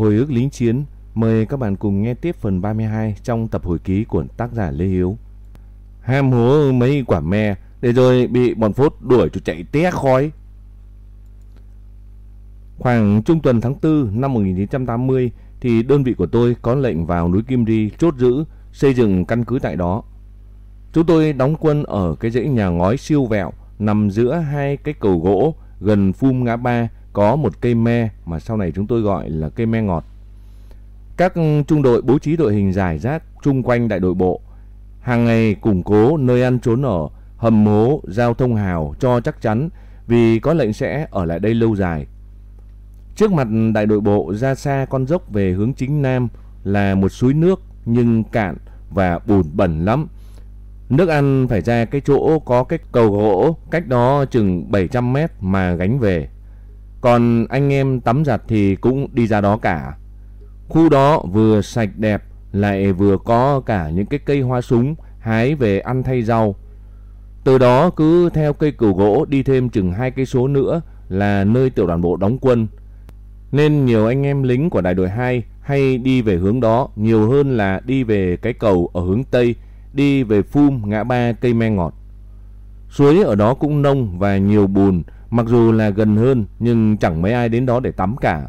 Hồi ức lính chiến, mời các bạn cùng nghe tiếp phần 32 trong tập hồi ký của tác giả Lê Hiếu. Ham hố mấy quả me, để rồi bị bọn phốt đuổi cho chạy té khói. Khoảng trung tuần tháng 4 năm 1980 thì đơn vị của tôi có lệnh vào núi Kim Ri chốt giữ, xây dựng căn cứ tại đó. Chúng tôi đóng quân ở cái dãy nhà ngói siêu vẹo nằm giữa hai cái cầu gỗ gần phum ngã ba có một cây me mà sau này chúng tôi gọi là cây me ngọt. Các trung đội bố trí đội hình giải rác chung quanh đại đội bộ, hàng ngày củng cố nơi ăn trốn ở, hầm hố, giao thông hào cho chắc chắn vì có lệnh sẽ ở lại đây lâu dài. Trước mặt đại đội bộ ra xa con dốc về hướng chính nam là một suối nước nhưng cạn và bùn bẩn lắm. Nước ăn phải ra cái chỗ có cái cầu gỗ cách đó chừng 700 mét mà gánh về. Còn anh em tắm giặt thì cũng đi ra đó cả. Khu đó vừa sạch đẹp lại vừa có cả những cái cây hoa súng hái về ăn thay rau. Từ đó cứ theo cây cửu gỗ đi thêm chừng hai cây số nữa là nơi tiểu đoàn bộ đóng quân. Nên nhiều anh em lính của đại đội 2 hay đi về hướng đó nhiều hơn là đi về cái cầu ở hướng Tây, đi về phum ngã ba cây me ngọt. Suối ở đó cũng nông và nhiều bùn, mặc dù là gần hơn nhưng chẳng mấy ai đến đó để tắm cả.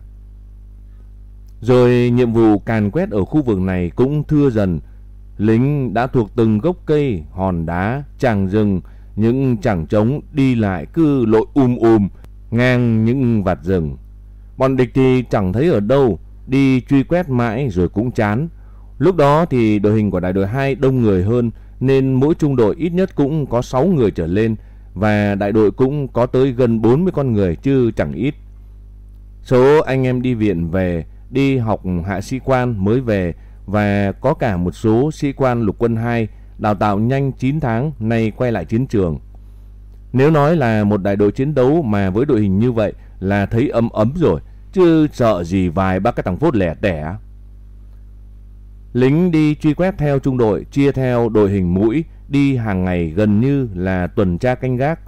Rồi nhiệm vụ càn quét ở khu vực này cũng thưa dần. Lính đã thuộc từng gốc cây, hòn đá, tràng rừng, những chẳng trống đi lại cứ lội um um ngang những vạt rừng. Bọn địch thì chẳng thấy ở đâu, đi truy quét mãi rồi cũng chán. Lúc đó thì đội hình của đại đội 2 đông người hơn nên mỗi trung đội ít nhất cũng có 6 người trở lên và đại đội cũng có tới gần 40 con người chứ chẳng ít. Số anh em đi viện về, đi học hạ sĩ quan mới về và có cả một số sĩ quan lục quân 2 đào tạo nhanh 9 tháng nay quay lại chiến trường. Nếu nói là một đại đội chiến đấu mà với đội hình như vậy là thấy ấm ấm rồi, chứ sợ gì vài ba cái thằng phốt lẻ tẻ. Lính đi truy quét theo trung đội, chia theo đội hình mũi, đi hàng ngày gần như là tuần tra canh gác.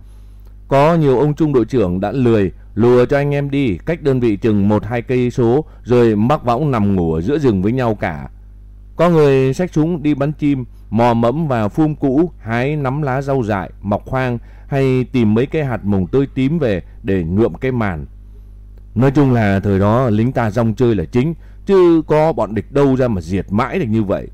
Có nhiều ông trung đội trưởng đã lười lùa cho anh em đi cách đơn vị chừng 1-2 cây số rồi mắc võng nằm ngủ ở giữa rừng với nhau cả. Có người xách súng đi bắn chim, mò mẫm vào phum cũ, hái nắm lá rau dại, mọc hoang hay tìm mấy cái hạt mồng tươi tím về để nhuộm cái màn. Nói chung là thời đó lính ta rong chơi là chính, chứ có bọn địch đâu ra mà diệt mãi được như vậy.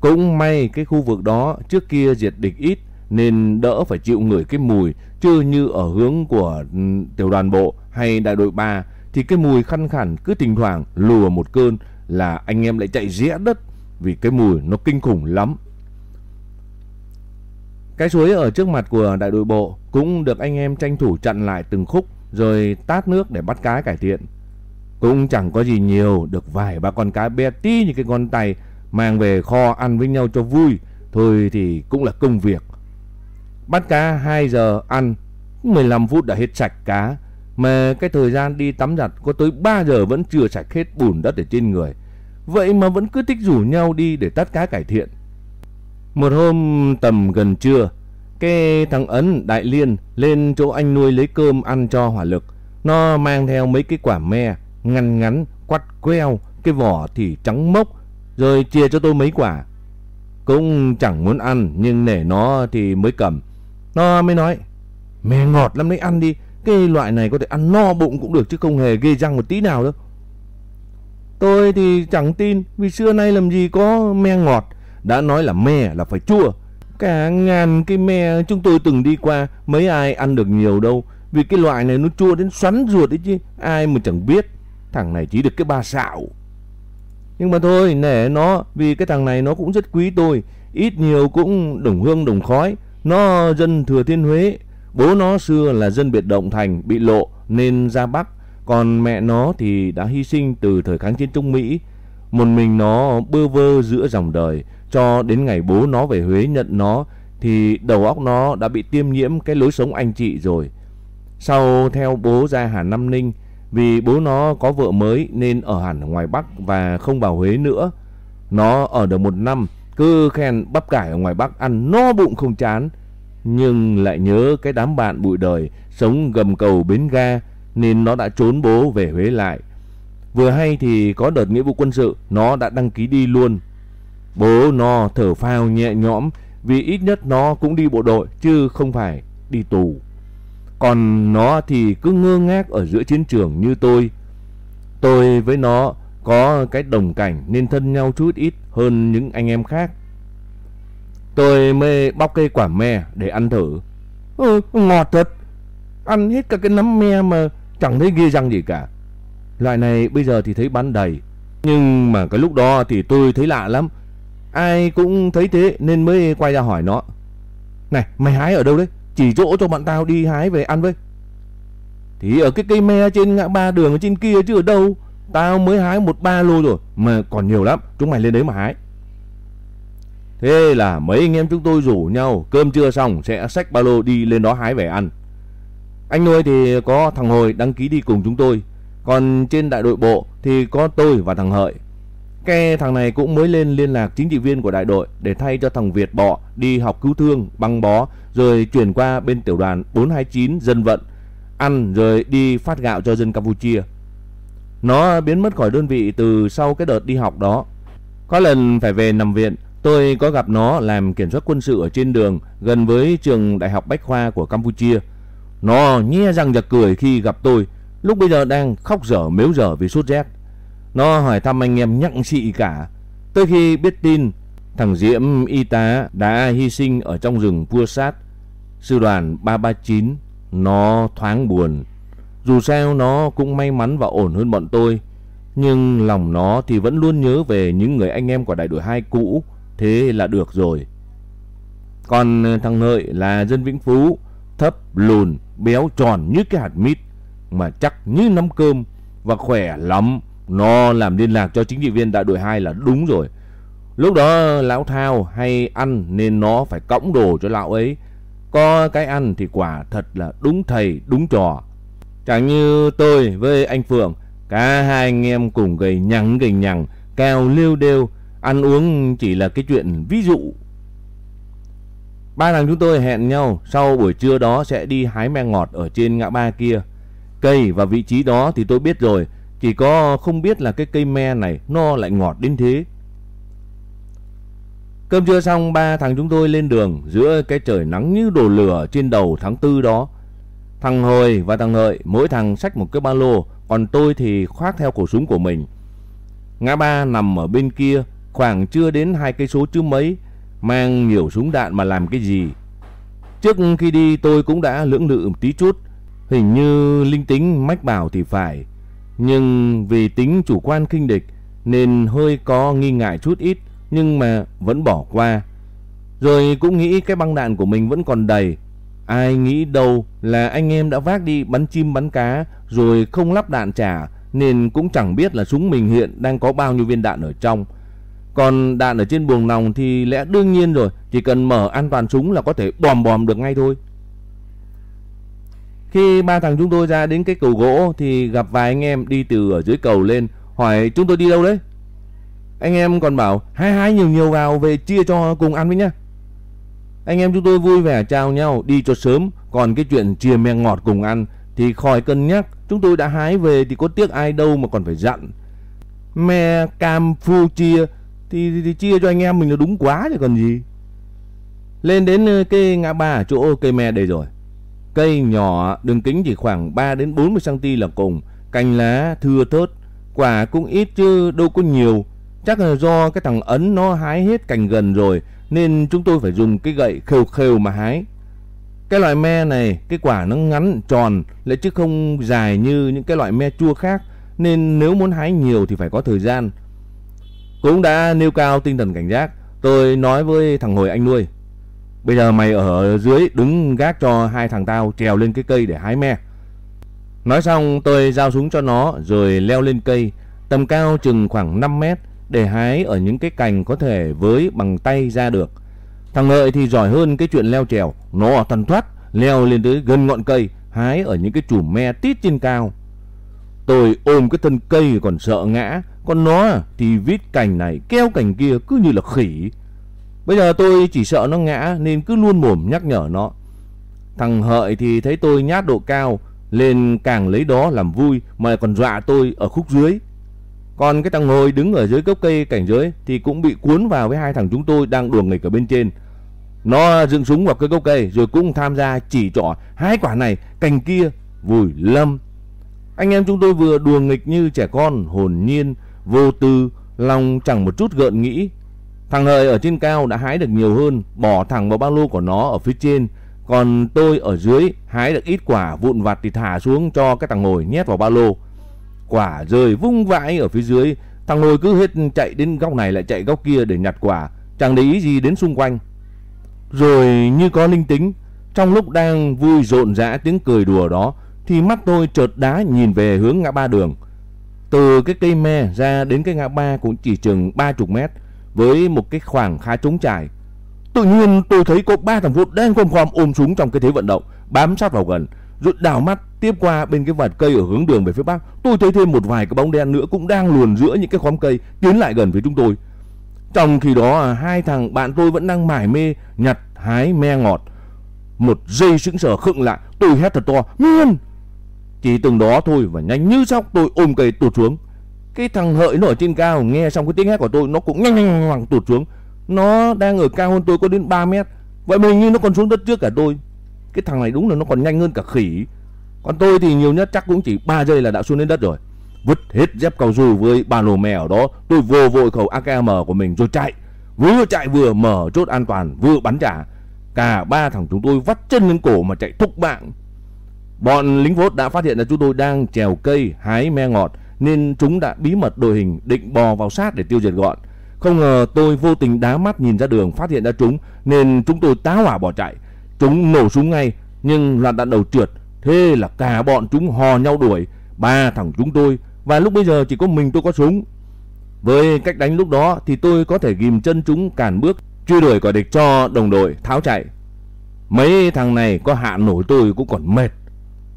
Cũng may cái khu vực đó trước kia diệt địch ít nên đỡ phải chịu ngửi cái mùi, chứ như ở hướng của ừ, tiểu đoàn bộ hay đại đội 3 thì cái mùi khăn khẳng cứ thỉnh thoảng lùa một cơn là anh em lại chạy rẽ đất vì cái mùi nó kinh khủng lắm. Cái suối ở trước mặt của đại đội bộ cũng được anh em tranh thủ chặn lại từng khúc rồi tát nước để bắt cá cải thiện. Cũng chẳng có gì nhiều, được vài ba con cá bé tí như cái con tay mang về kho ăn với nhau cho vui, thôi thì cũng là công việc. Bắt cá 2 giờ ăn, 15 phút đã hết sạch cá, mà cái thời gian đi tắm giặt có tới 3 giờ vẫn chưa sạch hết bùn đất ở trên người. Vậy mà vẫn cứ thích rủ nhau đi để tắt cá cải thiện. Một hôm tầm gần trưa, cái thằng Ấn Đại Liên lên chỗ anh nuôi lấy cơm ăn cho hỏa lực. Nó mang theo mấy cái quả me, ngăn ngắn, quắt queo, cái vỏ thì trắng mốc, rồi chia cho tôi mấy quả. Cũng chẳng muốn ăn, nhưng nể nó thì mới cầm. Nó mới nói, me ngọt lắm đấy ăn đi, cái loại này có thể ăn no bụng cũng được chứ không hề ghê răng một tí nào đâu. Tôi thì chẳng tin, vì xưa nay làm gì có me ngọt, đã nói là me là phải chua. Cả ngàn cái me chúng tôi từng đi qua, mấy ai ăn được nhiều đâu. Vì cái loại này nó chua đến xoắn ruột đấy chứ, ai mà chẳng biết. Thằng này chỉ được cái ba xạo. Nhưng mà thôi, nể nó, vì cái thằng này nó cũng rất quý tôi. Ít nhiều cũng đồng hương đồng khói. Nó dân thừa thiên Huế. Bố nó xưa là dân biệt động thành, bị lộ nên ra Bắc. Còn mẹ nó thì đã hy sinh từ thời kháng chiến Trung Mỹ. Một mình nó bơ vơ giữa dòng đời cho đến ngày bố nó về Huế nhận nó thì đầu óc nó đã bị tiêm nhiễm cái lối sống anh chị rồi. Sau theo bố ra Hà Nam Ninh vì bố nó có vợ mới nên ở hẳn ngoài Bắc và không vào Huế nữa. Nó ở được một năm cứ khen bắp cải ở ngoài Bắc ăn no bụng không chán. Nhưng lại nhớ cái đám bạn bụi đời sống gầm cầu bến ga nên nó đã trốn bố về Huế lại. Vừa hay thì có đợt nghĩa vụ quân sự, nó đã đăng ký đi luôn. Bố nó thở phào nhẹ nhõm vì ít nhất nó cũng đi bộ đội chứ không phải đi tù. Còn nó thì cứ ngơ ngác ở giữa chiến trường như tôi. Tôi với nó có cái đồng cảnh nên thân nhau chút ít hơn những anh em khác. Tôi mới bóc cây quả me để ăn thử. Ừ, ngọt thật. Ăn hết cả cái nấm me mà chẳng thấy ghê răng gì cả. Loại này bây giờ thì thấy bán đầy. Nhưng mà cái lúc đó thì tôi thấy lạ lắm. Ai cũng thấy thế nên mới quay ra hỏi nó. Này, mày hái ở đâu đấy? Chỉ chỗ cho bọn tao đi hái về ăn với. Thì ở cái cây me trên ngã ba đường ở trên kia chứ ở đâu. Tao mới hái một ba lô rồi, mà còn nhiều lắm. Chúng mày lên đấy mà hái. Thế là mấy anh em chúng tôi rủ nhau, cơm trưa xong sẽ xách ba lô đi lên đó hái về ăn. Anh nuôi thì có thằng Hồi đăng ký đi cùng chúng tôi. Còn trên đại đội bộ thì có tôi và thằng Hợi. Ke thằng này cũng mới lên liên lạc chính trị viên của đại đội để thay cho thằng Việt Bọ đi học cứu thương, băng bó rồi chuyển qua bên tiểu đoàn 429 dân vận, ăn rồi đi phát gạo cho dân Campuchia. Nó biến mất khỏi đơn vị từ sau cái đợt đi học đó. Có lần phải về nằm viện, tôi có gặp nó làm kiểm soát quân sự ở trên đường gần với trường đại học Bách Khoa của Campuchia. Nó nhe răng giật cười khi gặp tôi, lúc bây giờ đang khóc dở mếu dở vì sốt rét. Nó hỏi thăm anh em nhặng chị cả. Tới khi biết tin thằng Diễm y tá đã hy sinh ở trong rừng Pua Sát, sư đoàn 339, nó thoáng buồn. Dù sao nó cũng may mắn và ổn hơn bọn tôi, nhưng lòng nó thì vẫn luôn nhớ về những người anh em của đại đội 2 cũ, thế là được rồi. Còn ờ, thằng Hợi là dân Vĩnh Phú, thấp, lùn, béo tròn như cái hạt mít, mà chắc như nắm cơm và khỏe lắm. Nó làm liên lạc cho chính trị viên đại đội 2 là đúng rồi. Lúc đó lão thao hay ăn nên nó phải cõng đồ cho lão ấy. Có cái ăn thì quả thật là đúng thầy đúng trò. Chẳng như tôi với anh Phượng, cả hai anh em cùng gầy nhằng gầy nhằng, cao liêu đều, ăn uống chỉ là cái chuyện ví dụ. Ba thằng chúng tôi hẹn nhau sau buổi trưa đó sẽ đi hái me ngọt ở trên ngã ba kia. Cây và vị trí đó thì tôi biết rồi, chỉ có không biết là cái cây me này nó lại ngọt đến thế. Cơm trưa xong ba thằng chúng tôi lên đường giữa cái trời nắng như đổ lửa trên đầu tháng tư đó. Thằng Hồi và thằng Hợi mỗi thằng xách một cái ba lô, còn tôi thì khoác theo cổ súng của mình. Ngã ba nằm ở bên kia, khoảng chưa đến hai cây số chứ mấy, mang nhiều súng đạn mà làm cái gì. Trước khi đi tôi cũng đã lưỡng lự một tí chút, hình như linh tính mách bảo thì phải. Nhưng vì tính chủ quan khinh địch nên hơi có nghi ngại chút ít nhưng mà vẫn bỏ qua. Rồi cũng nghĩ cái băng đạn của mình vẫn còn đầy. Ai nghĩ đâu là anh em đã vác đi bắn chim bắn cá rồi không lắp đạn trả nên cũng chẳng biết là súng mình hiện đang có bao nhiêu viên đạn ở trong. Còn đạn ở trên buồng nòng thì lẽ đương nhiên rồi, chỉ cần mở an toàn súng là có thể bòm bòm được ngay thôi. Khi ba thằng chúng tôi ra đến cái cầu gỗ thì gặp vài anh em đi từ ở dưới cầu lên hỏi chúng tôi đi đâu đấy. Anh em còn bảo hái hái nhiều nhiều vào về chia cho cùng ăn với nhá. Anh em chúng tôi vui vẻ chào nhau đi cho sớm, còn cái chuyện chia me ngọt cùng ăn thì khỏi cân nhắc, chúng tôi đã hái về thì có tiếc ai đâu mà còn phải dặn. Me cam phu chia thì, thì, thì chia cho anh em mình là đúng quá rồi còn gì. Lên đến ờ, cái ngã ba ở chỗ cây me đây rồi. Cây nhỏ, đường kính chỉ khoảng 3 đến 40 cm là cùng, cành lá thưa thớt, quả cũng ít chứ đâu có nhiều. Chắc là do cái thằng Ấn nó hái hết cành gần rồi nên chúng tôi phải dùng cái gậy khều khều mà hái. Cái loại me này, cái quả nó ngắn, tròn lại chứ không dài như những cái loại me chua khác nên nếu muốn hái nhiều thì phải có thời gian. Cũng đã nêu cao tinh thần cảnh giác, tôi nói với thằng hồi anh nuôi. Bây giờ mày ở dưới đứng gác cho hai thằng tao trèo lên cái cây để hái me. Nói xong tôi giao súng cho nó rồi leo lên cây, tầm cao chừng khoảng 5 mét để hái ở những cái cành có thể với bằng tay ra được. Thằng Lợi thì giỏi hơn cái chuyện leo trèo, nó thần thoát leo lên tới gần ngọn cây, hái ở những cái chùm me tít trên cao. Tôi ôm cái thân cây còn sợ ngã, còn nó thì vít cành này keo cành kia cứ như là khỉ. Bây giờ tôi chỉ sợ nó ngã nên cứ luôn mồm nhắc nhở nó. Thằng Hợi thì thấy tôi nhát độ cao, lên càng lấy đó làm vui mà còn dọa tôi ở khúc dưới. Còn cái thằng ngồi đứng ở dưới gốc cây cảnh giới thì cũng bị cuốn vào với hai thằng chúng tôi đang đùa nghịch ở bên trên. Nó dựng súng vào cái gốc cây rồi cũng tham gia chỉ trỏ hai quả này, cành kia, vùi lâm. Anh em chúng tôi vừa đùa nghịch như trẻ con, hồn nhiên, vô tư, lòng chẳng một chút gợn nghĩ. Thằng hời ở trên cao đã hái được nhiều hơn, bỏ thẳng vào ba lô của nó ở phía trên. Còn tôi ở dưới hái được ít quả vụn vặt thì thả xuống cho cái thằng ngồi nhét vào ba lô. Quả rơi vung vãi ở phía dưới, thằng ngồi cứ hết chạy đến góc này lại chạy góc kia để nhặt quả, chẳng để ý gì đến xung quanh. Rồi như có linh tính, trong lúc đang vui rộn rã tiếng cười đùa đó, thì mắt tôi chợt đá nhìn về hướng ngã ba đường. Từ cái cây me ra đến cái ngã ba cũng chỉ chừng 30 mét, với một cái khoảng khá trống trải. Tự nhiên tôi thấy có ba thằng vụt đang khom khom ôm súng trong cái thế vận động, bám sát vào gần, rồi đảo mắt tiếp qua bên cái vạt cây ở hướng đường về phía bắc. Tôi thấy thêm một vài cái bóng đen nữa cũng đang luồn giữa những cái khóm cây tiến lại gần với chúng tôi. Trong khi đó à, hai thằng bạn tôi vẫn đang mải mê nhặt hái me ngọt. Một giây sững sờ khựng lại, tôi hét thật to, "Miên!" Chỉ từng đó thôi và nhanh như sóc tôi ôm cây tụt xuống. Cái thằng hợi nó ở trên cao nghe xong cái tiếng hét của tôi nó cũng nhanh nhanh hoàng tụt xuống. Nó đang ở cao hơn tôi có đến 3 mét. Vậy mà hình như nó còn xuống đất trước cả tôi. Cái thằng này đúng là nó còn nhanh hơn cả khỉ. Còn tôi thì nhiều nhất chắc cũng chỉ 3 giây là đã xuống đến đất rồi. Vứt hết dép cầu su với ba lô mè ở đó, tôi vô vội khẩu AKM của mình rồi chạy. Vừa chạy vừa mở chốt an toàn, vừa bắn trả. Cả ba thằng chúng tôi vắt chân lên cổ mà chạy thúc mạng. Bọn lính vốt đã phát hiện là chúng tôi đang trèo cây hái me ngọt nên chúng đã bí mật đội hình định bò vào sát để tiêu diệt gọn. Không ngờ tôi vô tình đá mắt nhìn ra đường phát hiện ra chúng, nên chúng tôi tá hỏa bỏ chạy. Chúng nổ súng ngay, nhưng loạt đạn đầu trượt. Thế là cả bọn chúng hò nhau đuổi. Ba thằng chúng tôi và lúc bây giờ chỉ có mình tôi có súng. Với cách đánh lúc đó thì tôi có thể ghim chân chúng cản bước, truy đuổi quả địch cho đồng đội tháo chạy. Mấy thằng này có hạ nổi tôi cũng còn mệt.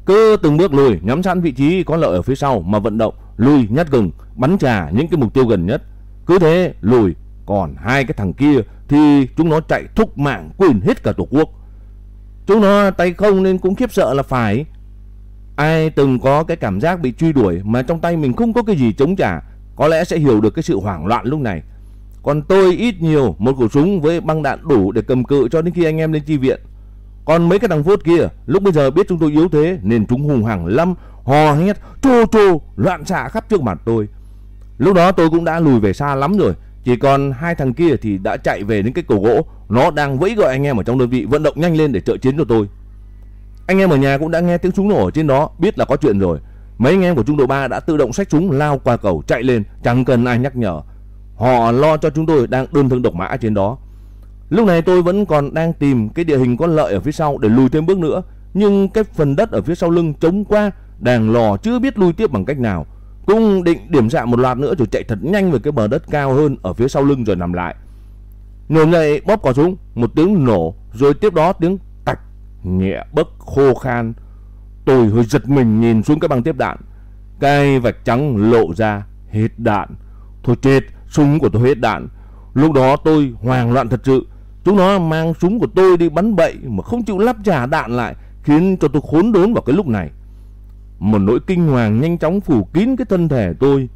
Cứ từng bước lùi nhắm sẵn vị trí có lợi ở phía sau mà vận động lùi nhát gừng bắn trả những cái mục tiêu gần nhất. Cứ thế lùi còn hai cái thằng kia thì chúng nó chạy thúc mạng quyền hết cả tổ quốc. Chúng nó tay không nên cũng khiếp sợ là phải. Ai từng có cái cảm giác bị truy đuổi mà trong tay mình không có cái gì chống trả, có lẽ sẽ hiểu được cái sự hoảng loạn lúc này. Còn tôi ít nhiều một khẩu súng với băng đạn đủ để cầm cự cho đến khi anh em lên chi viện. Còn mấy cái thằng vốt kia lúc bây giờ biết chúng tôi yếu thế nên chúng hùng hằng lắm, hò hét, trô trô, loạn xạ khắp trước mặt tôi. Lúc đó tôi cũng đã lùi về xa lắm rồi, chỉ còn hai thằng kia thì đã chạy về đến cái cầu gỗ, nó đang vẫy gọi anh em ở trong đơn vị vận động nhanh lên để trợ chiến cho tôi. Anh em ở nhà cũng đã nghe tiếng súng nổ ở trên đó, biết là có chuyện rồi. Mấy anh em của trung đội 3 đã tự động xách súng lao qua cầu chạy lên, chẳng cần ai nhắc nhở. Họ lo cho chúng tôi đang đơn thương độc mã trên đó. Lúc này tôi vẫn còn đang tìm cái địa hình có lợi ở phía sau để lùi thêm bước nữa, nhưng cái phần đất ở phía sau lưng trống qua, đàng lò chưa biết lui tiếp bằng cách nào. Cũng định điểm dạ một loạt nữa rồi chạy thật nhanh về cái bờ đất cao hơn ở phía sau lưng rồi nằm lại. Ngồi dậy bóp cò súng, một tiếng nổ, rồi tiếp đó tiếng tạch, nhẹ bấc khô khan. Tôi hơi giật mình nhìn xuống cái băng tiếp đạn. Cái vạch trắng lộ ra, hết đạn. Thôi chết, súng của tôi hết đạn. Lúc đó tôi hoang loạn thật sự. Chúng nó mang súng của tôi đi bắn bậy mà không chịu lắp trả đạn lại, khiến cho tôi khốn đốn vào cái lúc này. Một nỗi kinh hoàng nhanh chóng phủ kín cái thân thể tôi.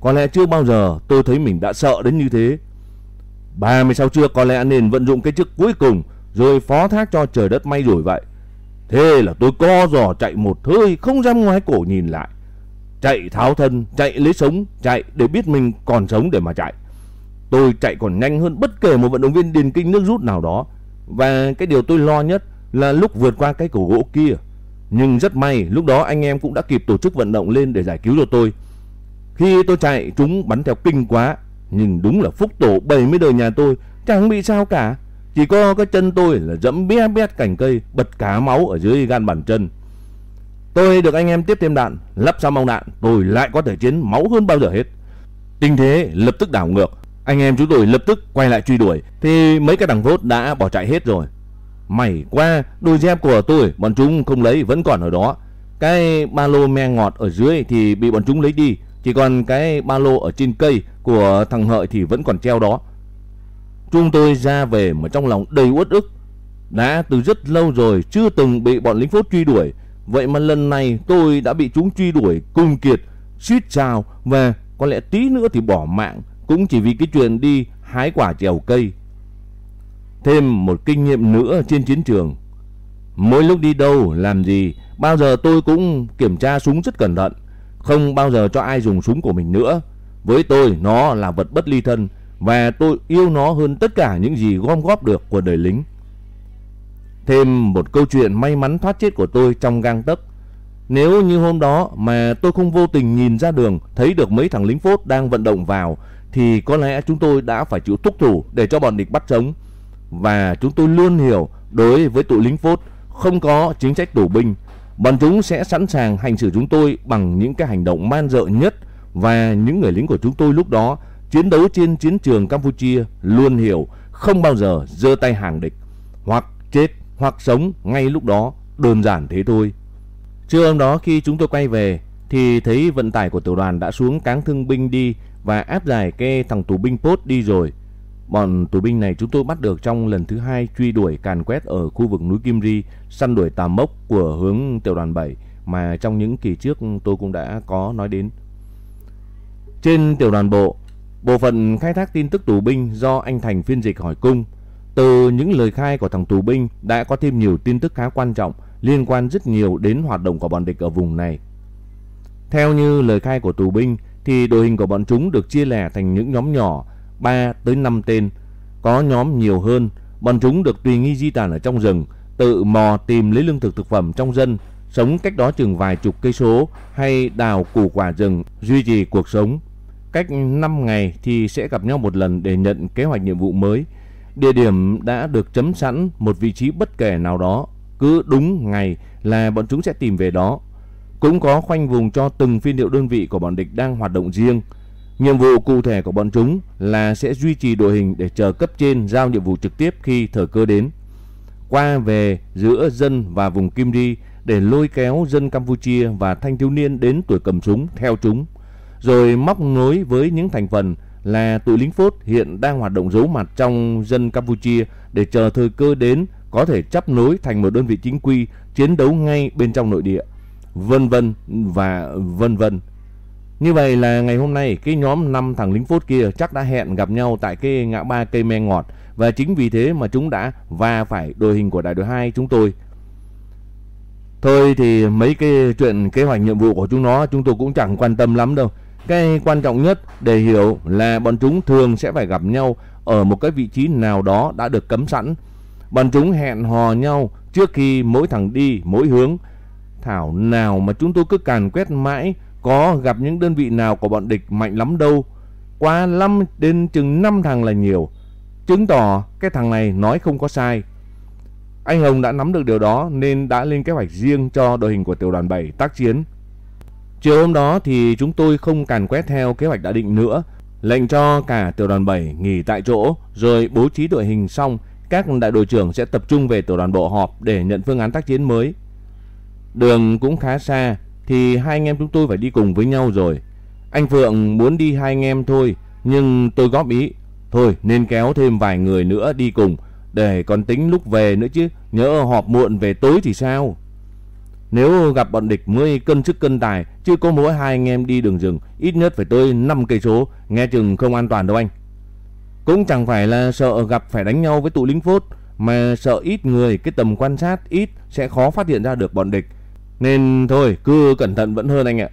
Có lẽ chưa bao giờ tôi thấy mình đã sợ đến như thế. 30 sau trưa có lẽ nên vận dụng cái chức cuối cùng rồi phó thác cho trời đất may rủi vậy. Thế là tôi co giò chạy một hơi không dám ngoái cổ nhìn lại. Chạy tháo thân, chạy lấy sống, chạy để biết mình còn sống để mà chạy. Tôi chạy còn nhanh hơn bất kể một vận động viên điền kinh nước rút nào đó. Và cái điều tôi lo nhất là lúc vượt qua cái cổ gỗ kia. Nhưng rất may lúc đó anh em cũng đã kịp tổ chức vận động lên để giải cứu cho tôi. Khi tôi chạy chúng bắn theo kinh quá. Nhưng đúng là phúc tổ 70 đời nhà tôi chẳng bị sao cả. Chỉ có cái chân tôi là dẫm bé bét cành cây bật cá máu ở dưới gan bàn chân. Tôi được anh em tiếp thêm đạn, lắp xong bông đạn, tôi lại có thể chiến máu hơn bao giờ hết. Tình thế lập tức đảo ngược, anh em chúng tôi lập tức quay lại truy đuổi thì mấy cái thằng vốt đã bỏ chạy hết rồi. Mày qua, đôi dép của tôi bọn chúng không lấy vẫn còn ở đó. Cái ba lô me ngọt ở dưới thì bị bọn chúng lấy đi, chỉ còn cái ba lô ở trên cây của thằng Hợi thì vẫn còn treo đó. Chúng tôi ra về mà trong lòng đầy uất ức. Đã từ rất lâu rồi chưa từng bị bọn lính phốt truy đuổi. Vậy mà lần này tôi đã bị chúng truy đuổi cùng kiệt, suýt trào và có lẽ tí nữa thì bỏ mạng cũng chỉ vì cái chuyện đi hái quả trèo cây. Thêm một kinh nghiệm nữa trên chiến trường. Mỗi lúc đi đâu, làm gì, bao giờ tôi cũng kiểm tra súng rất cẩn thận. Không bao giờ cho ai dùng súng của mình nữa. Với tôi, nó là vật bất ly thân và tôi yêu nó hơn tất cả những gì gom góp được của đời lính. Thêm một câu chuyện may mắn thoát chết của tôi trong gang tấc. Nếu như hôm đó mà tôi không vô tình nhìn ra đường thấy được mấy thằng lính phốt đang vận động vào thì có lẽ chúng tôi đã phải chịu thúc thủ để cho bọn địch bắt sống. Và chúng tôi luôn hiểu đối với tụi lính phốt, không có chính sách tù binh. Bọn chúng sẽ sẵn sàng hành xử chúng tôi bằng những cái hành động man dợ nhất và những người lính của chúng tôi lúc đó chiến đấu trên chiến trường Campuchia luôn hiểu không bao giờ giơ tay hàng địch hoặc chết, hoặc sống ngay lúc đó, đơn giản thế thôi. Trưa hôm đó khi chúng tôi quay về thì thấy vận tải của tiểu đoàn đã xuống cáng thương binh đi và áp giải cái thằng tù binh Pốt đi rồi. Bọn tù binh này chúng tôi bắt được trong lần thứ hai truy đuổi càn quét ở khu vực núi Kim Ri, săn đuổi tà mốc của hướng tiểu đoàn 7 mà trong những kỳ trước tôi cũng đã có nói đến. Trên tiểu đoàn bộ, bộ phận khai thác tin tức tù binh do anh Thành phiên dịch hỏi cung. Từ những lời khai của thằng tù binh đã có thêm nhiều tin tức khá quan trọng liên quan rất nhiều đến hoạt động của bọn địch ở vùng này. Theo như lời khai của tù binh thì đội hình của bọn chúng được chia lẻ thành những nhóm nhỏ 3 tới 5 tên. Có nhóm nhiều hơn, bọn chúng được tùy nghi di tản ở trong rừng, tự mò tìm lấy lương thực thực phẩm trong dân, sống cách đó chừng vài chục cây số hay đào củ quả rừng duy trì cuộc sống. Cách 5 ngày thì sẽ gặp nhau một lần để nhận kế hoạch nhiệm vụ mới. Địa điểm đã được chấm sẵn một vị trí bất kể nào đó, cứ đúng ngày là bọn chúng sẽ tìm về đó. Cũng có khoanh vùng cho từng phiên điệu đơn vị của bọn địch đang hoạt động riêng. Nhiệm vụ cụ thể của bọn chúng là sẽ duy trì đội hình để chờ cấp trên giao nhiệm vụ trực tiếp khi thời cơ đến. Qua về giữa dân và vùng Kim Ri để lôi kéo dân Campuchia và thanh thiếu niên đến tuổi cầm súng theo chúng. Rồi móc nối với những thành phần là tụi lính phốt hiện đang hoạt động giấu mặt trong dân Campuchia để chờ thời cơ đến có thể chấp nối thành một đơn vị chính quy chiến đấu ngay bên trong nội địa vân vân và vân vân. Như vậy là ngày hôm nay, cái nhóm 5 thằng lính phốt kia chắc đã hẹn gặp nhau tại cái ngã ba cây me ngọt và chính vì thế mà chúng đã va phải đội hình của đại đội 2 chúng tôi. Thôi thì mấy cái chuyện kế hoạch nhiệm vụ của chúng nó, chúng tôi cũng chẳng quan tâm lắm đâu. Cái quan trọng nhất để hiểu là bọn chúng thường sẽ phải gặp nhau ở một cái vị trí nào đó đã được cấm sẵn. Bọn chúng hẹn hò nhau trước khi mỗi thằng đi, mỗi hướng Thảo nào mà chúng tôi cứ càn quét mãi, có gặp những đơn vị nào của bọn địch mạnh lắm đâu. Qua 5 đến chừng 5 thằng là nhiều. Chứng tỏ cái thằng này nói không có sai. Anh Hồng đã nắm được điều đó nên đã lên kế hoạch riêng cho đội hình của tiểu đoàn 7 tác chiến. Chiều hôm đó thì chúng tôi không càn quét theo kế hoạch đã định nữa. Lệnh cho cả tiểu đoàn 7 nghỉ tại chỗ, rồi bố trí đội hình xong, các đại đội trưởng sẽ tập trung về tiểu đoàn bộ họp để nhận phương án tác chiến mới. Đường cũng khá xa, thì hai anh em chúng tôi phải đi cùng với nhau rồi. Anh Phượng muốn đi hai anh em thôi, nhưng tôi góp ý thôi, nên kéo thêm vài người nữa đi cùng, để còn tính lúc về nữa chứ nhớ họp muộn về tối thì sao. Nếu gặp bọn địch mới cân sức cân tài, chứ có mỗi hai anh em đi đường rừng, ít nhất phải tới 5 cây số nghe chừng không an toàn đâu anh. Cũng chẳng phải là sợ gặp phải đánh nhau với tụ lính phốt, mà sợ ít người, cái tầm quan sát ít, sẽ khó phát hiện ra được bọn địch nên thôi cứ cẩn thận vẫn hơn anh ạ.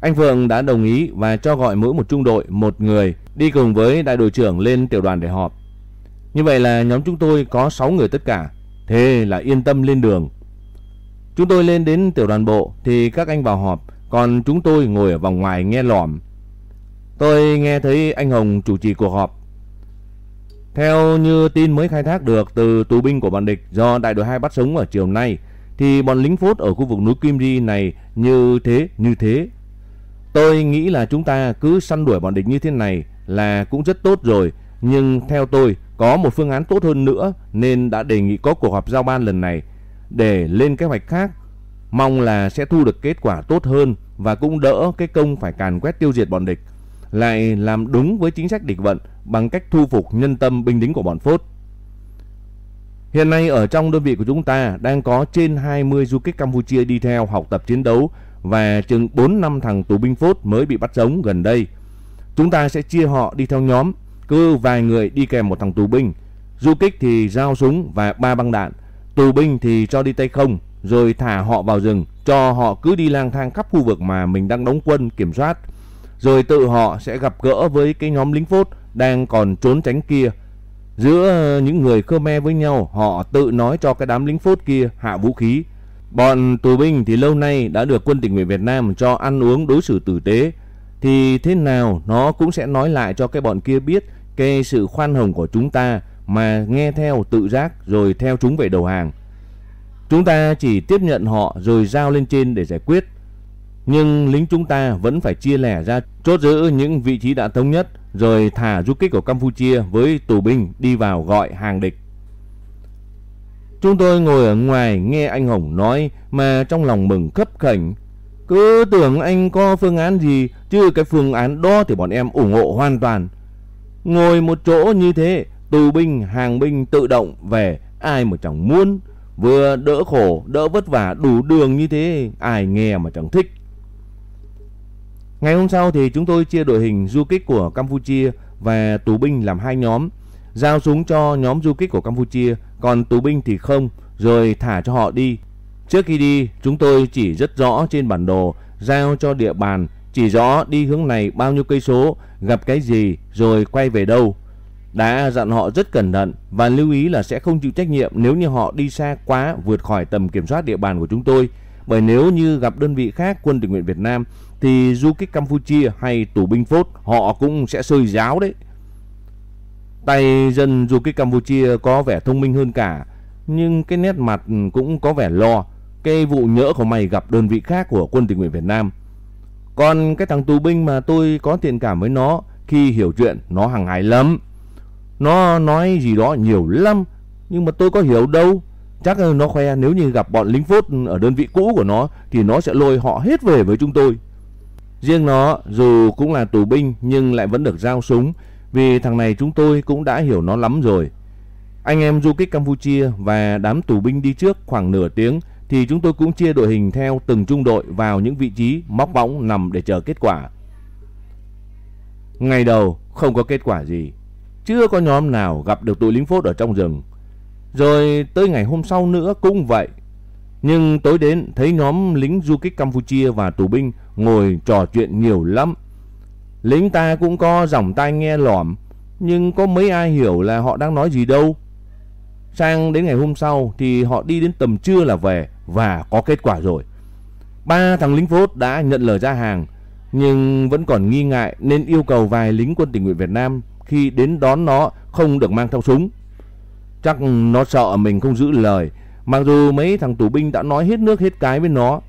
Anh Phượng đã đồng ý và cho gọi mỗi một trung đội một người đi cùng với đại đội trưởng lên tiểu đoàn để họp. Như vậy là nhóm chúng tôi có 6 người tất cả. Thế là yên tâm lên đường. Chúng tôi lên đến tiểu đoàn bộ thì các anh vào họp, còn chúng tôi ngồi ở vòng ngoài nghe lỏm. Tôi nghe thấy anh Hồng chủ trì cuộc họp. Theo như tin mới khai thác được từ tù binh của bọn địch do đại đội 2 bắt sống ở chiều nay, thì bọn lính phốt ở khu vực núi Kim Ri này như thế như thế. Tôi nghĩ là chúng ta cứ săn đuổi bọn địch như thế này là cũng rất tốt rồi, nhưng theo tôi có một phương án tốt hơn nữa nên đã đề nghị có cuộc họp giao ban lần này để lên kế hoạch khác. Mong là sẽ thu được kết quả tốt hơn và cũng đỡ cái công phải càn quét tiêu diệt bọn địch. Lại làm đúng với chính sách địch vận bằng cách thu phục nhân tâm binh lính của bọn phốt. Hiện nay ở trong đơn vị của chúng ta đang có trên 20 du kích Campuchia đi theo học tập chiến đấu và chừng 4 năm thằng tù binh phốt mới bị bắt sống gần đây. Chúng ta sẽ chia họ đi theo nhóm, cứ vài người đi kèm một thằng tù binh. Du kích thì giao súng và ba băng đạn, tù binh thì cho đi tay không, rồi thả họ vào rừng, cho họ cứ đi lang thang khắp khu vực mà mình đang đóng quân kiểm soát. Rồi tự họ sẽ gặp gỡ với cái nhóm lính phốt đang còn trốn tránh kia. Giữa ờ, những người Khmer với nhau, họ tự nói cho cái đám lính phốt kia hạ vũ khí. Bọn tù binh thì lâu nay đã được quân tình nguyện Việt Nam cho ăn uống đối xử tử tế. Thì thế nào nó cũng sẽ nói lại cho cái bọn kia biết cái sự khoan hồng của chúng ta mà nghe theo tự giác rồi theo chúng về đầu hàng. Chúng ta chỉ tiếp nhận họ rồi giao lên trên để giải quyết. Nhưng lính chúng ta vẫn phải chia lẻ ra chốt giữ những vị trí đã thống nhất rồi thả du kích của Campuchia với tù binh đi vào gọi hàng địch. Chúng tôi ngồi ở ngoài nghe anh Hồng nói mà trong lòng mừng khấp khảnh. Cứ tưởng anh có phương án gì chứ cái phương án đó thì bọn em ủng hộ hoàn toàn. Ngồi một chỗ như thế, tù binh, hàng binh tự động về, ai mà chẳng muốn. Vừa đỡ khổ, đỡ vất vả, đủ đường như thế, ai nghe mà chẳng thích. Ngày hôm sau thì chúng tôi chia đội hình du kích của Campuchia và tù binh làm hai nhóm. Giao súng cho nhóm du kích của Campuchia, còn tù binh thì không, rồi thả cho họ đi. Trước khi đi, chúng tôi chỉ rất rõ trên bản đồ, giao cho địa bàn, chỉ rõ đi hướng này bao nhiêu cây số, gặp cái gì, rồi quay về đâu. Đã dặn họ rất cẩn thận và lưu ý là sẽ không chịu trách nhiệm nếu như họ đi xa quá vượt khỏi tầm kiểm soát địa bàn của chúng tôi. Bởi nếu như gặp đơn vị khác quân tình nguyện Việt Nam thì du kích Campuchia hay tù binh phốt họ cũng sẽ sơi giáo đấy. Tay dân du kích Campuchia có vẻ thông minh hơn cả, nhưng cái nét mặt cũng có vẻ lo. Cái vụ nhỡ của mày gặp đơn vị khác của quân tình nguyện Việt Nam. Còn cái thằng tù binh mà tôi có thiện cảm với nó khi hiểu chuyện nó hằng hài lắm. Nó nói gì đó nhiều lắm, nhưng mà tôi có hiểu đâu. Chắc nó khoe, nếu như gặp bọn lính phốt ở đơn vị cũ của nó, thì nó sẽ lôi họ hết về với chúng tôi. Riêng nó, dù cũng là tù binh, nhưng lại vẫn được giao súng, vì thằng này chúng tôi cũng đã hiểu nó lắm rồi. Anh em du kích Campuchia và đám tù binh đi trước khoảng nửa tiếng, thì chúng tôi cũng chia đội hình theo từng trung đội vào những vị trí móc võng nằm để chờ kết quả. Ngày đầu, không có kết quả gì. Chưa có nhóm nào gặp được tụi lính phốt ở trong rừng. Rồi tới ngày hôm sau nữa cũng vậy. Nhưng tối đến thấy nhóm lính du kích Campuchia và tù binh ngồi trò chuyện nhiều lắm. Lính ta cũng có dòng tai nghe lỏm, nhưng có mấy ai hiểu là họ đang nói gì đâu. Sang đến ngày hôm sau thì họ đi đến tầm trưa là về và có kết quả rồi. Ba thằng lính phốt đã nhận lời ra hàng, nhưng vẫn còn nghi ngại nên yêu cầu vài lính quân tình nguyện Việt Nam khi đến đón nó không được mang theo súng. Chắc nó sợ mình không giữ lời, mặc dù mấy thằng tù binh đã nói hết nước hết cái với nó.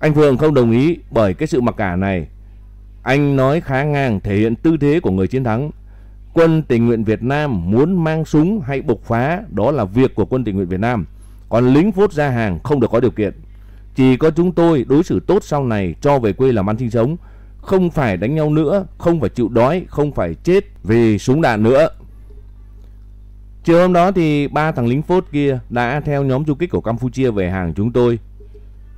Anh Phương không đồng ý bởi cái sự mặc cả này. Anh nói khá ngang thể hiện tư thế của người chiến thắng. Quân tình nguyện Việt Nam muốn mang súng hay bộc phá đó là việc của quân tình nguyện Việt Nam. Còn lính phốt ra hàng không được có điều kiện. Chỉ có chúng tôi đối xử tốt sau này cho về quê làm ăn sinh sống. Không phải đánh nhau nữa, không phải chịu đói, không phải chết vì súng đạn nữa. Chiều hôm đó thì ba thằng lính phốt kia đã theo nhóm du kích của Campuchia về hàng chúng tôi.